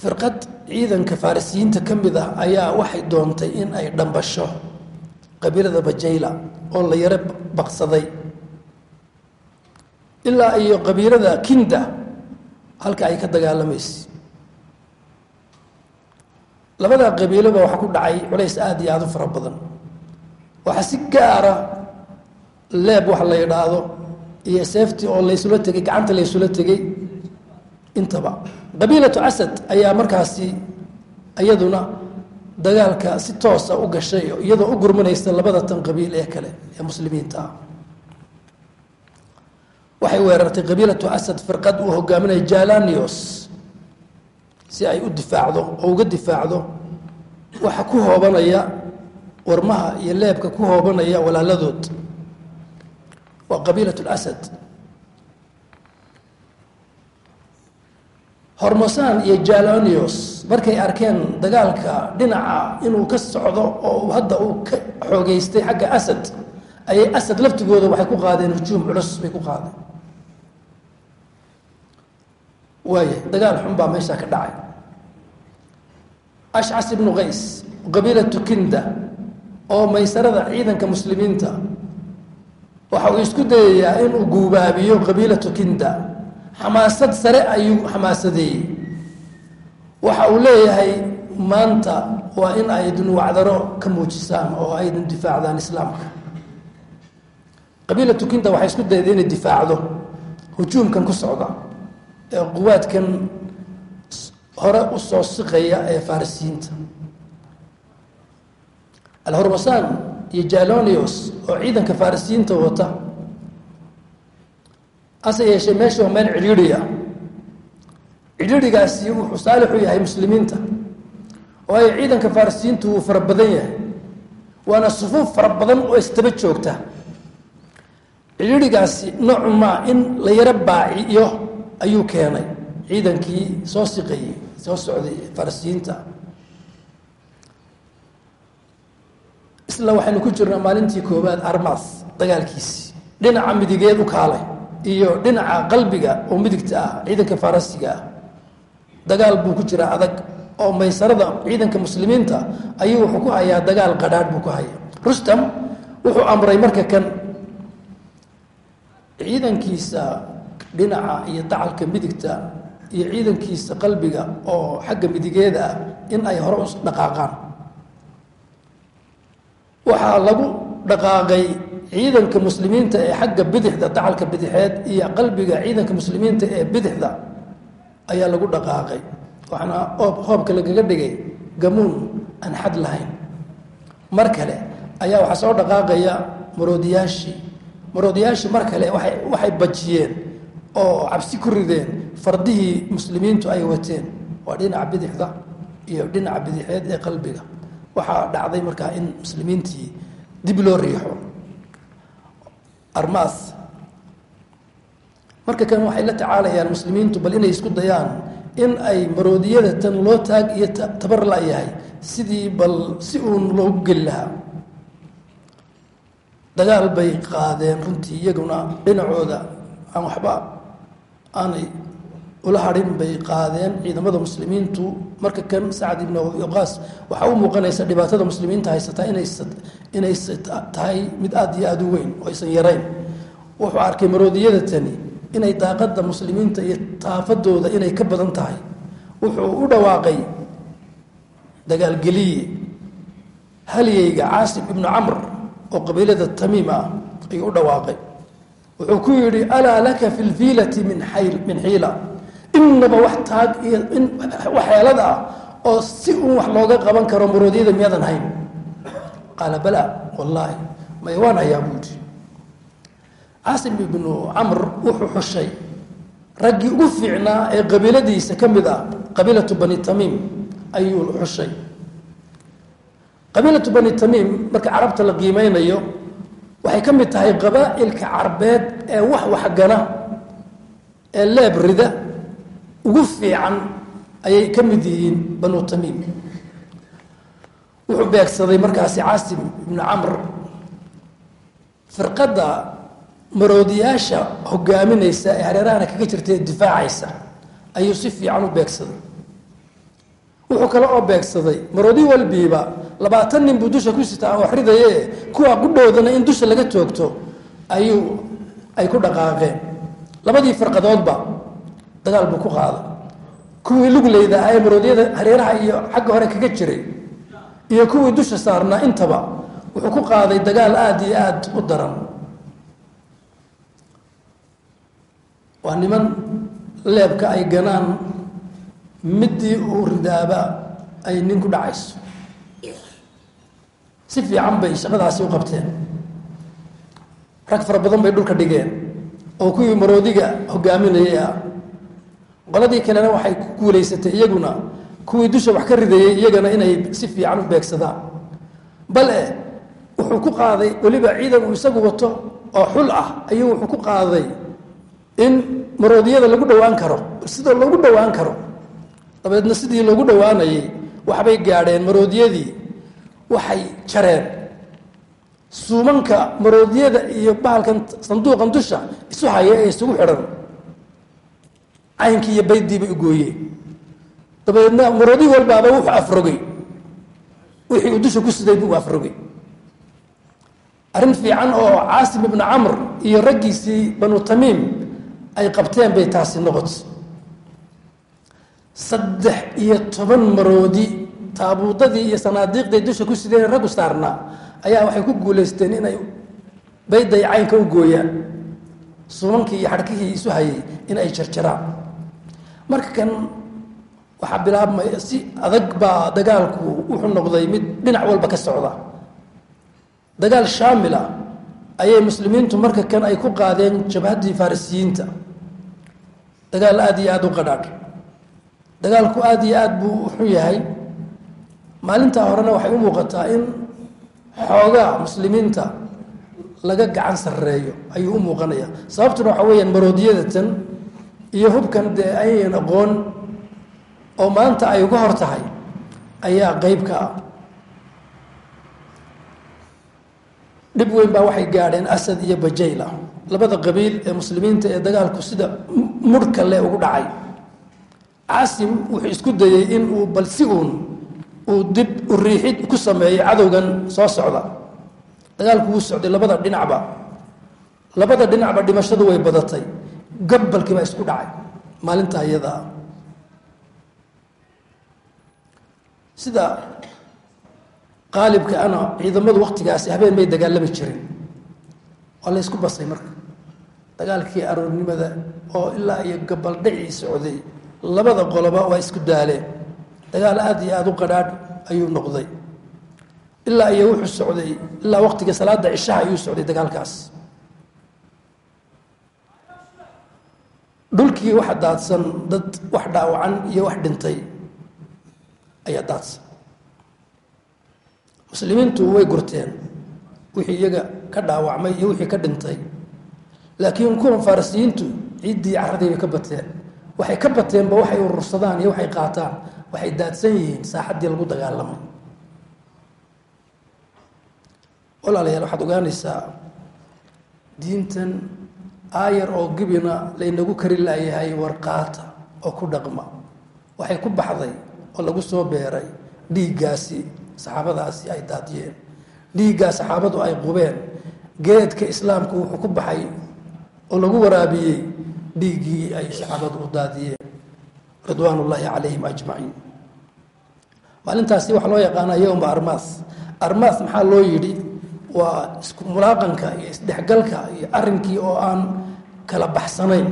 [SPEAKER 1] firqad ciidanka farisiyiinta ka mid ah ayaa waxay doontay in ay dhambasho qabiilada bajayla oo la yaro baqsaday. Ilaa iyo qabiilada kinda halka ay ka dagaalamaysa labadaa qabiiloba waxaa ku dhacay culays aada iyo aada u fara badan. Waxaa si gaara leeb wax la yidhaahdo iyo seefti oo laysula tegey gacanta laysula tegey intaba. Qabiilatu asad ayaa markaasi iyaduna dagaalka si toosa u gashay iyadoo u gurmanaysa labada tan qabiil ee kale ee muslimiinta. Ah waxay weerartay qabiilatu asad firqad uu hogaaminaya jalanios si ay u difaacdo oo uga difaacdo waxa ku hoobanaya warmaha iyo leebka ku hoobanaya walaaladood. Waa qabiilat lasad hormosan iyo jalanios markay arkeen dagaalka dhinaca inuu ka socdo oo hadda uu ka xoogeystay xagga asad ayay asad laftigooda waxay ku qaadeen hujuum culus bay ku qaadeen. Waaya dagaal xun baa meeshaa ka dhacay. Ashcas ibnu qays qabiilatu kinda oo maysarada ciidanka muslimiinta waxa uu isku dayayaa inuu guubaabiyo qabiilatu kinda xamaasad sare ayuu xamaasadeeyey waxa uu leeyahay maanta waa in aydin wacdaro ka muujisaan oo aydin difaacdaan islaamka. Qabiilatu kinda waxay isku dayday inay difaacdo hujuumkan ku socda ee quwaadkan hore u soo siqaya ee farisiyiinta alhormasaan iyo jalonios oo ciidanka farisiyiinta wata hase yeeshee meesha meel cidhiidhi ah cidhiidhigaasi wuxuu saalix u yahay muslimiinta. Waayo ciidanka farisiyiintu wuu fara badan yahay. Waana sufuuf fara badan oo istaba joogta. Cidhiidhigaasi noocumaa in la yaro baaciyo ayuu keenay. Ciidankii soo siqayey soo socday farisiyiinta isla waxaynu ku jirnaa maalintii koowaad armas dagaalkiisii. Dhinaca midigeed u kaalay iyo dhinaca qalbiga oo midigta ah ciidanka farasiga ah. Dagaal buu ku jiraa adag oo maysarada ciidanka muslimiinta ayuu wuxuu ku hayaa dagaal qadhaadh buu ku hayaa. Rustam wuxuu amray marka kan ciidankiisa dhinaca iyo dacalka midigta iyo ciidankiisa qalbiga oo xagga midigeeda ah in ay hore u dhaqaaqaan. Waxaa lagu dhaqaaqay ciidanka muslimiinta ee xagga bidixda dacalka bidixeed iyo qalbiga ciidanka muslimiinta ee bidixda ayaa lagu dhaqaaqay. Waxaana oob hoobka lagaga dhigay gamuun aan xad lahayn. Mar kale ayaa waxaa soo dhaqaaqaya maroodiyaashii. Maroodiyaashii mar kale waay waxay bajiyeen oo cabsi ku rideen fardihii muslimiintu ay wateen. Waa dhinaca bidixda iyo dhinaca bidixeed ee qalbiga. Waxaa dhacday markaa in muslimiintii dib loo riixo armaas. Marka kan waxay la tacaalayaan muslimiintu bal inay isku dayaan in ay maroodiyada tan loo taag iyo tabar la-yahay sidii bal si uun loogu geli lahaa. Dagaal bay qaadeen runtii iyaguna dhinacooda aan waxba aanay ula hadhin bay qaadeen ciidamada muslimiintu. Marka kan sacd ibn qaas waxaa u muuqanaysa dhibaatada muslimiinta haysataa inays inay tahay mid aada iyo aada u weyn oo aysan yarayn. Wuxuu arkay maroodiyada tani inay daaqada muslimiinta iyo taafadooda inay ka badan tahay. Wuxuu u dhawaaqay dagaalgeliye halyeyga caasim ibnu camr oo qabiilada tamiim ah ayuu u dhawaaqay. Wuxuu ku yidhi alaa laka fi lfiilati min xiila inaba wax taag iyo wax xeelad ah oo si uun wax looga qaban karo maroodyada miyaadan hayn. Qaala bala wallaahi may waan hayaa buuhi caasim ibnu camr wuxuu xushay raggii ugu fiicnaa ee qabiiladiisa ka mid ah qabiilatu bani tamiim ayuu xushay. Qabiilatu bani tamiim marka carabta la qiimeynayo waxay ka mid tahay qabaa'ilka carbeed ee wax waxgana ee leeb rida ugu fiican ayay ka mid yihiin banu tamiim. Wuxuu beegsaday markaasi caasim ibnu camr. Firqadda maroodiyaasha hogaaminaysa ee hareerahana kaga jirta ee difaacaysa ayuu si fiican u beegsaday. Wuxuu kale oo beegsaday maroodi walbiiba labaatan nin buu dusha ku sitaa oo ridaye kuwa qudhoodana in dusha laga toogto ayuu ay ku dhaqaaqeen. Labadii firqadoodba dagaal buu ku qaaday kuwii lugleyda ahaa ee maroodyada hareeraha iyo xagga hore kaga jiray iyo kuwii dusha saarnaa intaba wuxuu ku qaaday dagaal aada iyo aada u daran. Waa niman leebka ay ganaan midii uu ridaaba ay nin ku dhacayso. Si fiican bay shaqadaasi u qabteen. Rag fara badan bay dhulka dhigeen oo kuwii maroodiga hogaaminayay ah qoladii kalena waxay ku guulaysatay iyaguna kuwii dusha wax ka ridayey iyagana inay si fiican u beegsadaan. Bale wuxuu ku qaaday weliba ciidan uu isagu wato oo xul ah ayuu wuxuu ku qaaday in maroodiyada lagu dhowaan karo sida loogu dhowaan karo. Dabeedna sidii loogu dhowaanayay waxbay gaadheen maroodiyadii waxay jareen. Suumanka maroodiyada iyo bahalkan sanduuqan dusha isu haya ee isugu xidhan caynkii iyo baydiiba ugooyeen dabeedna maroodi walbaaba wuxuu afrogay. Wixii uu dusha ku siday buu afrogay. Arrin fiican oo caasim ibnu camr iyo raggiisii banu tamiim ay qabteen bay taasi noqotay saddex iyo toban maroodi taabuudadii iyo sanaadiiqday dusha ku sideen raggu saarnaa ayaa waxay ku guulaysteen inay bayday caynka u gooyaan. Sumankii iyo xadhkihii isu hayay in ay jarjaraan marka kan waxaa bilaabmaya si adag baa dagaalku wuxuu noqday mid dhinac walba ka socda. Dagaal shaamila ayay muslimiintu marka kan ay ku qaadeen jabhaddii farisiyiinta. Dagaal aada iyo aada u qadhaadh. Dagaalku aada iyo aada buu xun yahay. Maalintaa horena waxay u muuqataa in xoogaa muslimiinta laga gacan sarreeyo ayuu u muuqanaya sababtuna waxa weeyaan maroodiyadatan iyo hubkan dee aynan aqoon oo maanta ay uga hor tahay ayaa qeyb ka ah. Dhib weyn baa waxay gaadheen asad iyo bajayla labada qabiil ee muslimiinta ee dagaalku sida murhka le ugu dhacay. Caasim wuxuu isku dayey in uu bal si uun uu dib u riixid ku sameeyo cadowgan soo socda. Dagaalku wuu socday labada dhinacba. Labada dhinacba dhimashadu way badatay gabalkii baa isku dhacay maalintaa iyadaa sida qaalibka ana ciidamadu waktigaasi habeen may dagaalami jirin. Waa la ysku basay marka. Dagaalkii aroornimada oo ilaa iyo gabaldhacii socday labada qoloba waa isku daaleen dagaal aada iyo aada u qadhaadh ayuu noqday. Ilaa iyo wuxuu socday ilaa waqtiga salaada cishaha ayuu socday dagaalkaas dhulkii waxa daadsan dad wax dhaawacan iyo wax dhintay ayaa daadsan. Muslimiintu way gurteen wixii iyaga ka dhaawacmay iyo wixii ka dhintay. Laakiin kuwan farisiyiintu ciiddii carradii bay ka bateen. Waxay ka bateenba waxay urursadaan iyo waxay qaataan waxay daadsan yihiin saaxaddii lagu dagaalamay. Walaalayaal waxaad ogaanaysaa diintan aayar oo gibina laynagu kari laayahay warqaata oo ku dhaqma. Waxay ku baxday oo lagu soo beeray dhiiggaasi saxaabadaasi ay daadiyeen. Dhiiggaa saxaabadu ay qubeen. Geedka islaamku wuxuu ku baxay oo lagu waraabiyey dhiiggii ay saxaabadu u daadiyeen. Ridwaan ullaahi calayhim ajmaciin. Maalintaasi waxaa loo yaqaanaa yowma armaas armaas maxaa loo yidhi waa isku mulaaqanka iyo isdhexgalka iyo arrinkii oo aan kala baxsanayn.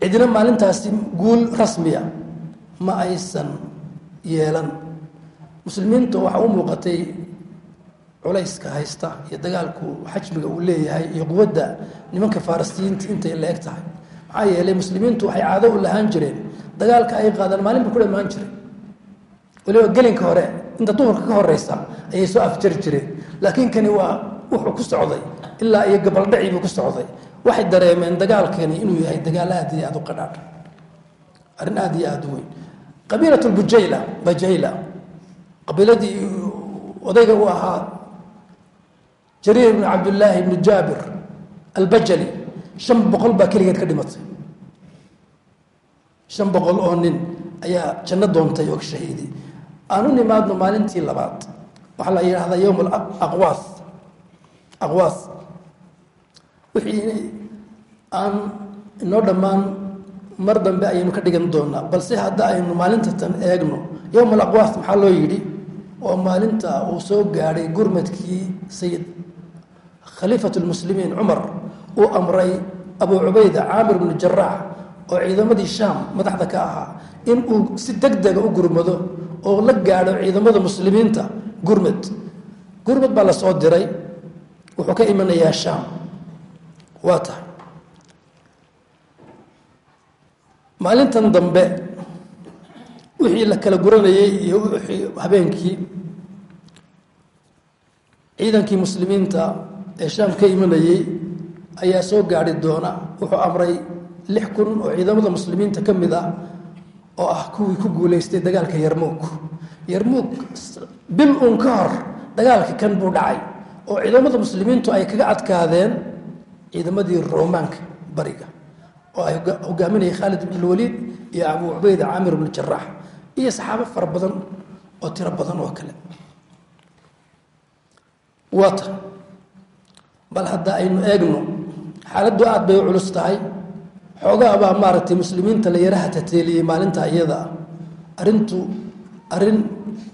[SPEAKER 1] Cidina maalintaasi guul rasmiya ma aysan yeelan. Muslimiinta waxaa u muuqatay culayska haysta iyo dagaalku xajmiga uu leeyahay iyo quwadda nimanka farisiyiinta intay la eg tahay. Maxaa yeelay muslimiintu waxay caado u lahaan jireen. Dagaalka ay qaadaan maalinba ku dhamaan jiray. Waliba gelinka hore inta duhurka ka horeysa ayay soo afjari jireen laakiin kani waa wuxuu ku socday. Ilaa iyo gabaldhaciibuu ku socday. Waxay dareemeen dagaalkani inuu yahay dagaal aad iyo aad u qadhaadh. Arrin aad iyo aad u weyn. Qabiilat bujayla bajayla qabiiladii odayga u ahaa jariir ibnu cabdillaahi ibnu jaabir albajali. Shan boqol baa keligeed ka dhimatay. Shan boqol oo nin ayaa janno doontay oo shahiiday aan u nimaadno maalintii labaad waxaa la yidhaahdaa yowm aqwaas. Aqwaas. Wixii aan inoo dhammaan mar dambe ayaynu ka dhigan doonaa balse hadda aynu maalinta tan eegno. Yowm alaqwaas maxaa loo yidhi? Oo maalinta uu soo gaadhay gurmadkii sayid khaliifat lmuslimiin cumar. Uu amray abu cubayda caamir bnu jaraax oo ciidamadii shaam madaxda ka ahaa in uu si deg dega u gurmado oo la gaadho ciidamada muslimiinta gurmad gurmad baa la soo diray. Wuxuu ka imanayaa shaam. Waa tahay. Maalintan dambe wixii la kala guranayey iyo wixii habeenkii ciidankii muslimiinta ee shaam ka imanayey ayaa soo gaadhi doona. Wuxuu amray lix kun oo ciidamada muslimiinta ka mid ah oo ah kuwii ku guulaystay dagaalka yarmuug yarmuug bil uun ka hor dagaalka kan buu dhacay oo ciidamada muslimiintu ay kaga adkaadeen ciidamadii roomaanka bariga oo ay hogaaminayay khaalid ibn iyo abu cubayda caamir ibnu jaraax iyo saxaabo fara badan oo tiro badan oo kale. Waata bal hadda aynu eegno xaaladdu aad bay u culus tahay. Xoogaa baa maaragtay muslimiinta la yaraha tateeliyey maalinta iyada. Ah arrintu arrin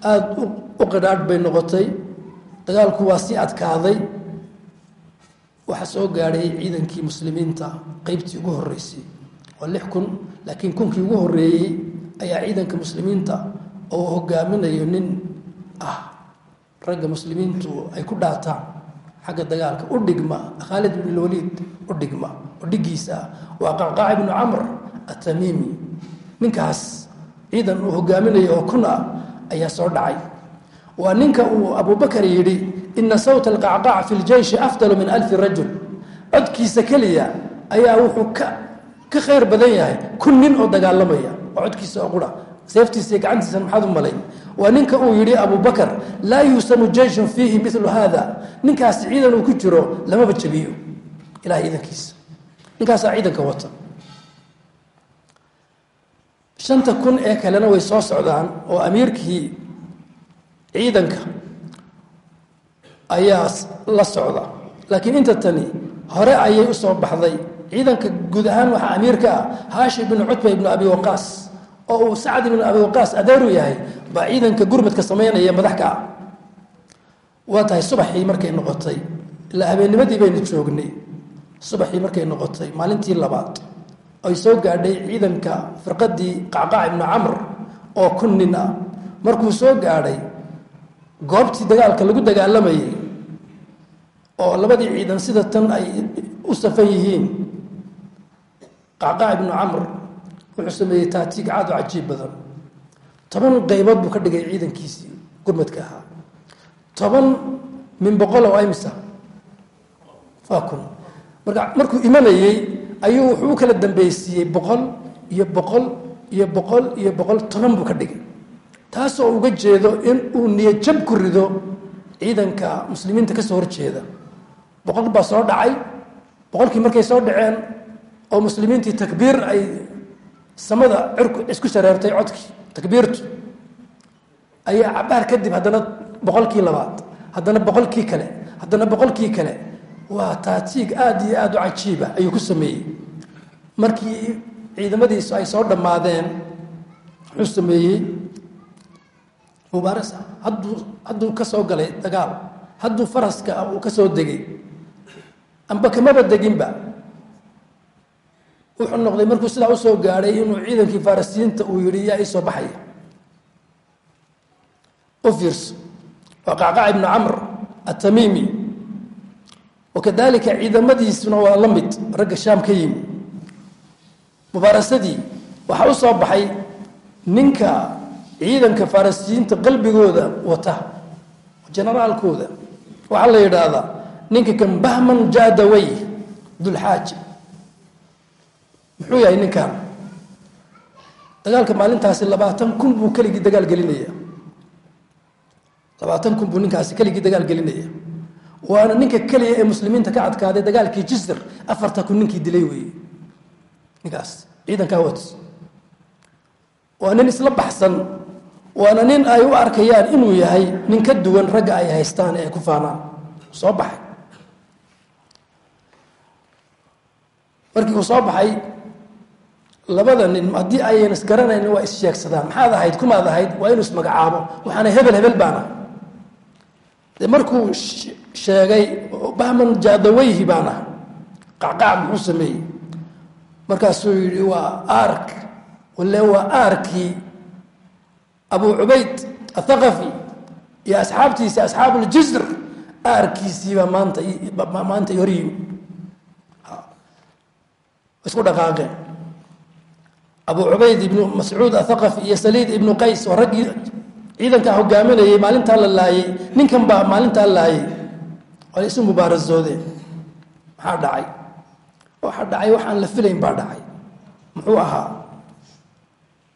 [SPEAKER 1] aada u qidhaadh bay noqotay. Dagaalku waa sii adkaaday. Waxaa soo gaadhay ciidankii muslimiinta qeybtii ugu horreysay. Waa lix kun laakiin kunkii ugu horreeyey ayaa ciidanka muslimiinta oo hogaaminayo nin ah. Ragga muslimiintu ay ku dhaataan. Xagga dagaalka u dhigma khaalid ibn lwaliid u dhigma. Oo dhigiisa ah waa qacqaac ibnu camr atamiimi ninkaas ciidan uu hogaaminayo oo kun ah ayaa soo dhacay. Waa ninka uu abubakar yidhi ina sawta alqacqaac fi ljeyshi afdalu min alfi rajul. Codkiisa keliya ayaa wuxuu ka khayr badan yahay kun nin oo dagaalamaya oo codkiisa oo seeftiisa iyo gacantiisa maxaad u malayn waa ninka uu yidhi abubakar laa yuusamu jeyshun fiihi milu hada ninkaas ciidan uu ku jiro lamaba jabiyo ilahay ciidankiisa. Ninkaasaa ciidanka wata shanta kun ee kalena way soo socdaan oo amiirkii ciidanka ayaa la socda. Laakiin inta tani hore ayay u soo baxday. Ciidanka guud ahaan waxaa amiirka ah haashim ibnu cutba ibnu abi waqaas oo uu sacad ibnu abi waqaas adeeru yahay baa ciidanka gurmadka samaynaya madax ka ah waa tahay subaxii markay noqotay. Ilaa habeennimadii baynu joognay subaxii markay noqotay maalintii labaad ay soo gaadhay ciidanka firqadii qacqaac ibnu camr oo kun nin ah. Markuu soo gaadhay goobtii dagaalka lagu dagaalamayay oo labadii ciidan sida tan ay u safan yihiin qacqaac ibnu camr wuxuu sameeyey taatiig caad oo cajiib badan. Toban qaybood buu ka dhigay ciidankiisii gurmadka ahaa. Toban min boqol oo imisa waa kun. Marka markuu imanayey ayuu wuxuu kala dambeysiiyey boqol iyo boqol iyo boqol iyo boqol toban buu ka dhigay. Taasoo uga jeedo in uu niyajab ku rido ciidanka muslimiinta ka soo horjeeda. Boqol baa soo dhacay boqolkii markay soo dhaceen oo muslimiintii takbiir ay samada cirku isku shareertay codkii takbiirtu ayaa cabaar kadib haddana boqolkii labaad haddana boqolkii kale haddana boqolkii kale waa taatiig aada iyo aada u cajiiba ayuu ku sameeyey. Markii ciidamadiisu ay soo dhammaadeen wuxuu sameeyey mubaarasa. Hadduu hadduu ka soo galay dagaal hadduu faraska uu ka soo degay amba kamaba deginba wuxuu noqday markuu sidaa u soo gaadhay inuu ciidankii farisiyiinta uu yihi yaa ii baxaya. U fiirso. Waa qacqac ibnu camr atamiimi wakadalika ciidamadiisuna waa la mid ragga shaam ka yimi mubaarasadii waxaa u soo baxay ninka ciidanka farisiyiinta qalbigooda wata generaalkooda. Waxaa la yidhaahdaa ninka kan bahman jaadawey dulxaaji muxuu yahay ninkan? Dagaalka maalintaasi labaatan kun buu keligii dagaal gelinaya. Labaatan kun buu ninkaasi keligii dagaal gelinaya waana ninka keliya ee muslimiinta ka adkaaday dagaalkii jisr afarta kun ninkii dilay weeye. Ninkaas ciidankaa wat waa nin isla baxsan waana nin ay u arkayaan inuu yahay nin ka duwan ragga ay haystaan ee ay ku faanaan. Soo baxay. Markii uu soo baxay labada nin haddii ayan isgaranayn waa issheegsadaan maxaad ahayd kumaad ahayd waa inuu ismagacaabo waxaana hebel hebel baana de markuu sheegay bahman jaadaweyhi baan ah qacqac muxuu sameeyey. Markaasuu yihi waa ark wale waa aarkii abu cubayd athaqafi iyo asxaabtiisa asxaabuljisr aarkiisiibaa maanta maanta hor yimi isku dhaqaaqeen. Abu cubayd ibnu mascuud athaqafi iyo saliid ibnu qays oo raggii ciidankaa hogaaminayay maalintaa la laayay ninkan baa maalintaa laayay waa isu mubaarasoodeen maxaa dhacay? Waxa dhacay waxaan la filayn baa dhacay. Muxuu ahaa?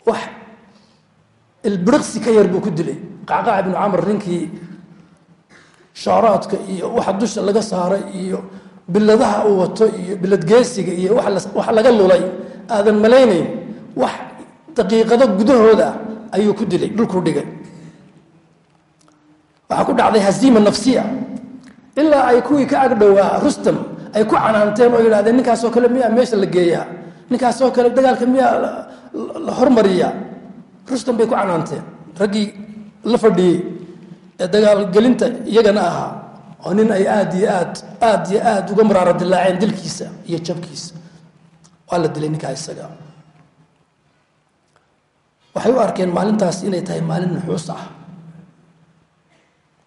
[SPEAKER 1] Wax ilbiriqsi ka yar buu ku dilay. Qacqaac ibnu camr ninkii shaaraadka iyo waxa dusha laga saaray iyo biladaha uu wato iyo biladgeesiga iyo waxa laga lulay. Aadan malaynayn wax daqiiqado gudahooda ayuu ku dilay dhulkuu dhigay waxaa ku dhacday hasiima nafsiya. Ilaa ay kuwii ka agdhowaa rustam ay ku canaanteen oo yidhahdeen ninkaasoo kale miyaa meesha la geeyaa? Ninkaasoo kale dagaalka miyaa la hormariyaa? Rustam bay ku canaanteen. Raggii la fadhiyey ee dagaalgelinta iyagana ahaa oo nin ay aad iyo aad aad iyo aad uga muraaro dilaaceen dilkiisa iyo jabkiisa. Waa la dilay ninkaa isaga. Waxay u arkeen maalintaas inay tahay maalin nuxuus ah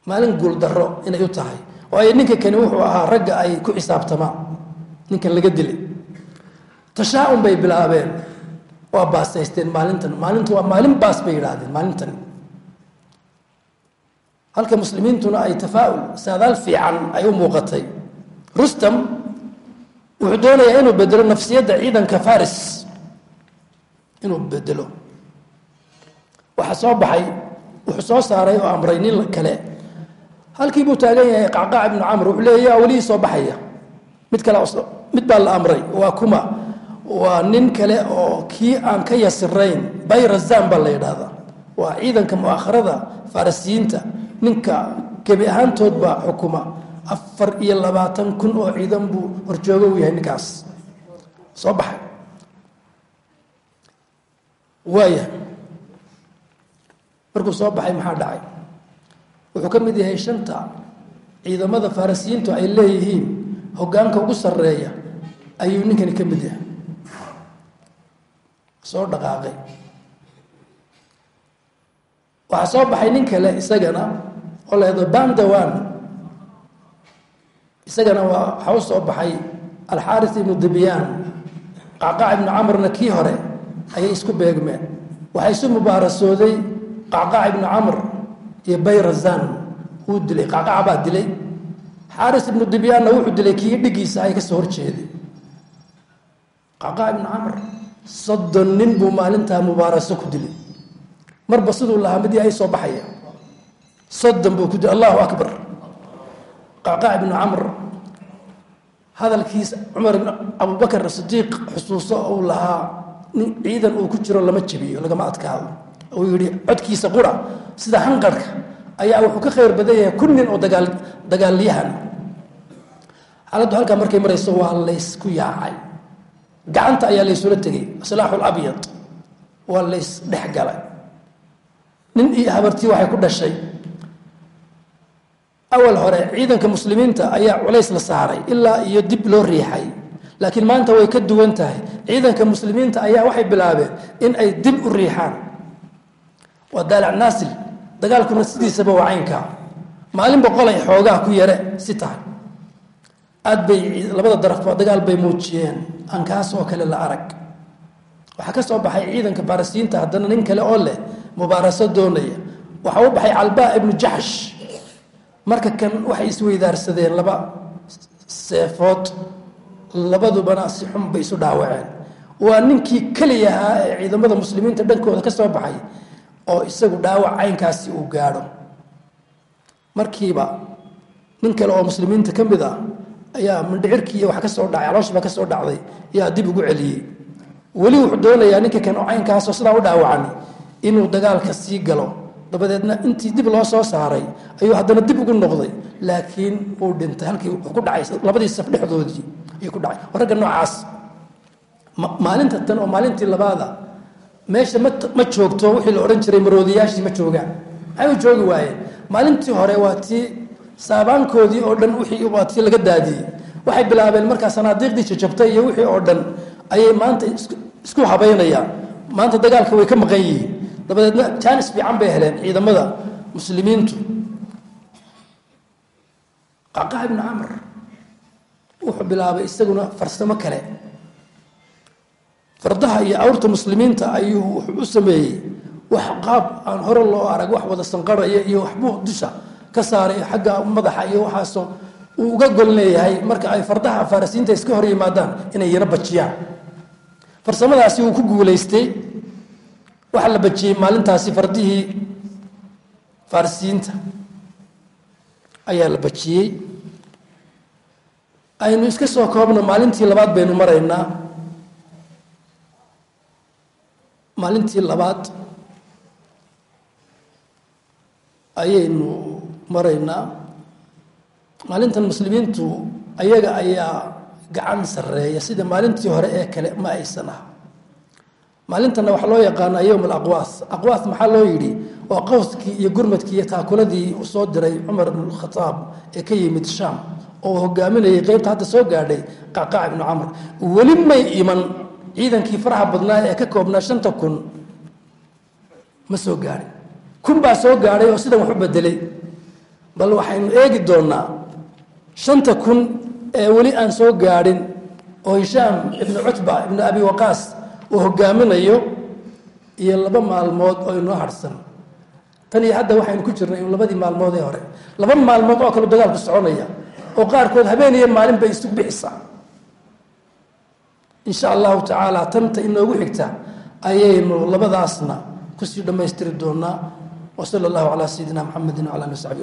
[SPEAKER 1] maalin guuldaro inay u tahay. Waayo ninka kani wuxuu ahaa ragga ay ku xisaabtamaan ninkan laga dilay. Tashaa-un bay bilaabeen. Waa baasaysteen maalintan. Maalintu waa maalin baas bay yidhaahdeen maalintan. Halka muslimiintuna ay tafaa-ul saadaal fiican ay u muuqatay. Rustam wuxuu doonayaa inuu bedelo nafsiyadda ciidanka faris. Inuu bedelo waxaa soo baxay wuxuu soo saaray oo amray nin kale halkii buu taagan yahay qacqaac ibnu camr wuxuu leeya welihii soo baxaya. Mid kale mid baa la amray waa kuma. Waa nin kale oo kii aan ka yasirayn bayrazan baa la yidhaahdaa. Waa ciidanka mu'akharada farisiyiinta. Ninka gebi ahaantoodba xukuma. Afar iyo labaatan kun oo ciidan buu horjoogo u yahay ninkaas. Soo baxay waaya markuu soo baxay maxaa dhacay wuxuu ka mid yahay shanta ciidamada farisiyiintu ay leeyihiin hoggaanka ugu sarreeya ayuu ninkani ka mid yahay. Soo dhaqaaqay. Waxaa soo baxay nin kale isagana oo lahdo bandawan isagana waxaa u soo baxay. Alxaaris ibnu dibyaan qacqaac ibnu camrna kii hore ayay isku beegmeen. Waxaa isu mubaarasooday qacqaac ibnu camr iyo bayrazan wuu dilay qacqaac baa dilay. Xaaris ibnu dibyaanna wuxuu dilay kii dhigiisa ay ka soo horjeeday. Qacqaac ibnu camr soddon nin buu maalintaa mubaaraso ku dilay. Marba siduu lahaa midii ay soo baxaya. Soddon buu ku dilay allahu akbar. Qacqaac ibnu camr hadalkiisa cumar ibn abubakar sidiiq xusuuso uu lahaa nin ciidan uu ku jiro lama jebiyo lagama adkaado uu yihi codkiisa qura. Sida hanqarhka ayaa wuxuu ka khayr badan yahay kun nin oo dagaal dagaalyahan. Xaaladdu halkaa markay marayso waa laysku yaacay. Gacanta ayaa laysula tegay silaaxul abyad waa lays dhex galay. Nin iyo habartii waxay ku dhashay. Awal hore ciidanka muslimiinta ayaa culays la saaray ilaa iyo dib loo riixay. Laakiin maanta way ka duwan tahay. Ciidanka muslimiinta ayaa waxay bilaabeen in ay dib u riixaan waa daalac naasil. Dagaalkuna sidiisaba waa caynkaa maalin boqol xoogaa ku yare si tahay. Aad bay labada darafba dagaal bay muujiyeen. Aan kaas oo kale la arag. Waxaa ka soo baxay ciidanka baarisiyiinta haddana nin kale oo leh mubaaraso doonaya. Waxaa u baxay calbaa ibnu jaxsh marka kan waxay isweydaarsadeen laba seefood labadubana si xun bay isu dhaawaceen. Waa ninkii keliya ahaa ee ciidamada muslimiinta dhankooda ka soo baxay oo isagu dhaawac caynkaasi uu gaadho. Markiiba nin kale oo muslimiinta ka mid ah ayaa mindhicirkii wax ka soo dhacay calooshiiba ka soo dhacday ayaa dib ugu celiyey. Weli wuxuu doonayaa ninka kan oo caynkaasoo sidaa u dhaawacan inuu dagaalka sii galo. Dabadeedna intii dib loo soo saaray ayuu haddana dib ugu noqday laakiin uu dhintay. Halkii wuxuu ku dhacay labadii saf dhexdoodii ayuu ku dhacay. Ragga noocaas maalinta tan oo maalintii labaada meesha ma joogto wixii la odhan jiray maroodiyaashii ma joogaan maxay u joogi waayeen maalintii hore waa tii saabaankoodii oo dhan waa tii laga daadiyey. Waxay bilaabeen markaa sanaadiiqdii jajabtay iyo wixii oo dhan ayay maanta isku habaynayaan. Maanta dagaalka way ka maqan yihiin. Dabadeedna jaanis fiican bay heleen ciidamada muslimiintu. Qacqac ibnu camr wuxuu bilaabay isaguna farsamo kale fardaha iyo awrta muslimiinta ayuu wuxuu u sameeyey wax qaab aan hore loo arag wax wada sanqaraya iyo waxbuu dusha ka saaray xagga madaxa iyo waxaasoo uu uga gol marka ay fardaha farisiinta iska hor yimaadaan inay yaro bajiyaan. Farsamadaasi wuu ku guulaystay waxaa la bajiyey maalintaasi fardihii farisiinta ayaa la bajiyey. Aynu iska soo koobno maalintii labaad baynu maraynaa maalintii labaad ayaynu maraynaa. Maalintan muslimiintu ayaga ayaa gacan sareeya sida maalintii hore ee kale ma aysan ah maalintanna waxaa loo yaqaanaa yowm alaqwaas aqwaas maxaa loo yidhi? Waa qawskii iyo gurmadkii iyo taakuladii uu soo diray cumar ibn khataab ee ka yimid shaam oo hogaaminayay qeybta hadda soo gaadhay qacqaac ibnu camr. Weli may iman ciidankii faraha badnaa ee ka koobnaa shanta kun ma soo gaadhin. Kun baa soo gaadhay oo sidan wax u bedelay. Bal waxaynu eegi doonaa shanta kun ee weli aan soo gaadhin oo hishaam ibnu cutba ibnu abi waqaas uu hogaaminayo iyo laba maalmood oo inoo harhsan tan iyo hadda waxaynu ku jirnay labadii maalmood ee hore. Laba maalmood oo kale dagaalku soconaya oo qaarkood habeen iyo maalin bay isu bixisaa insha allahu tacaala tanta inoogu xigta ayaynu labadaasna ku sii dhammaystiri doonaa wa sala allahu calaa sayidina maxamedin wala ali w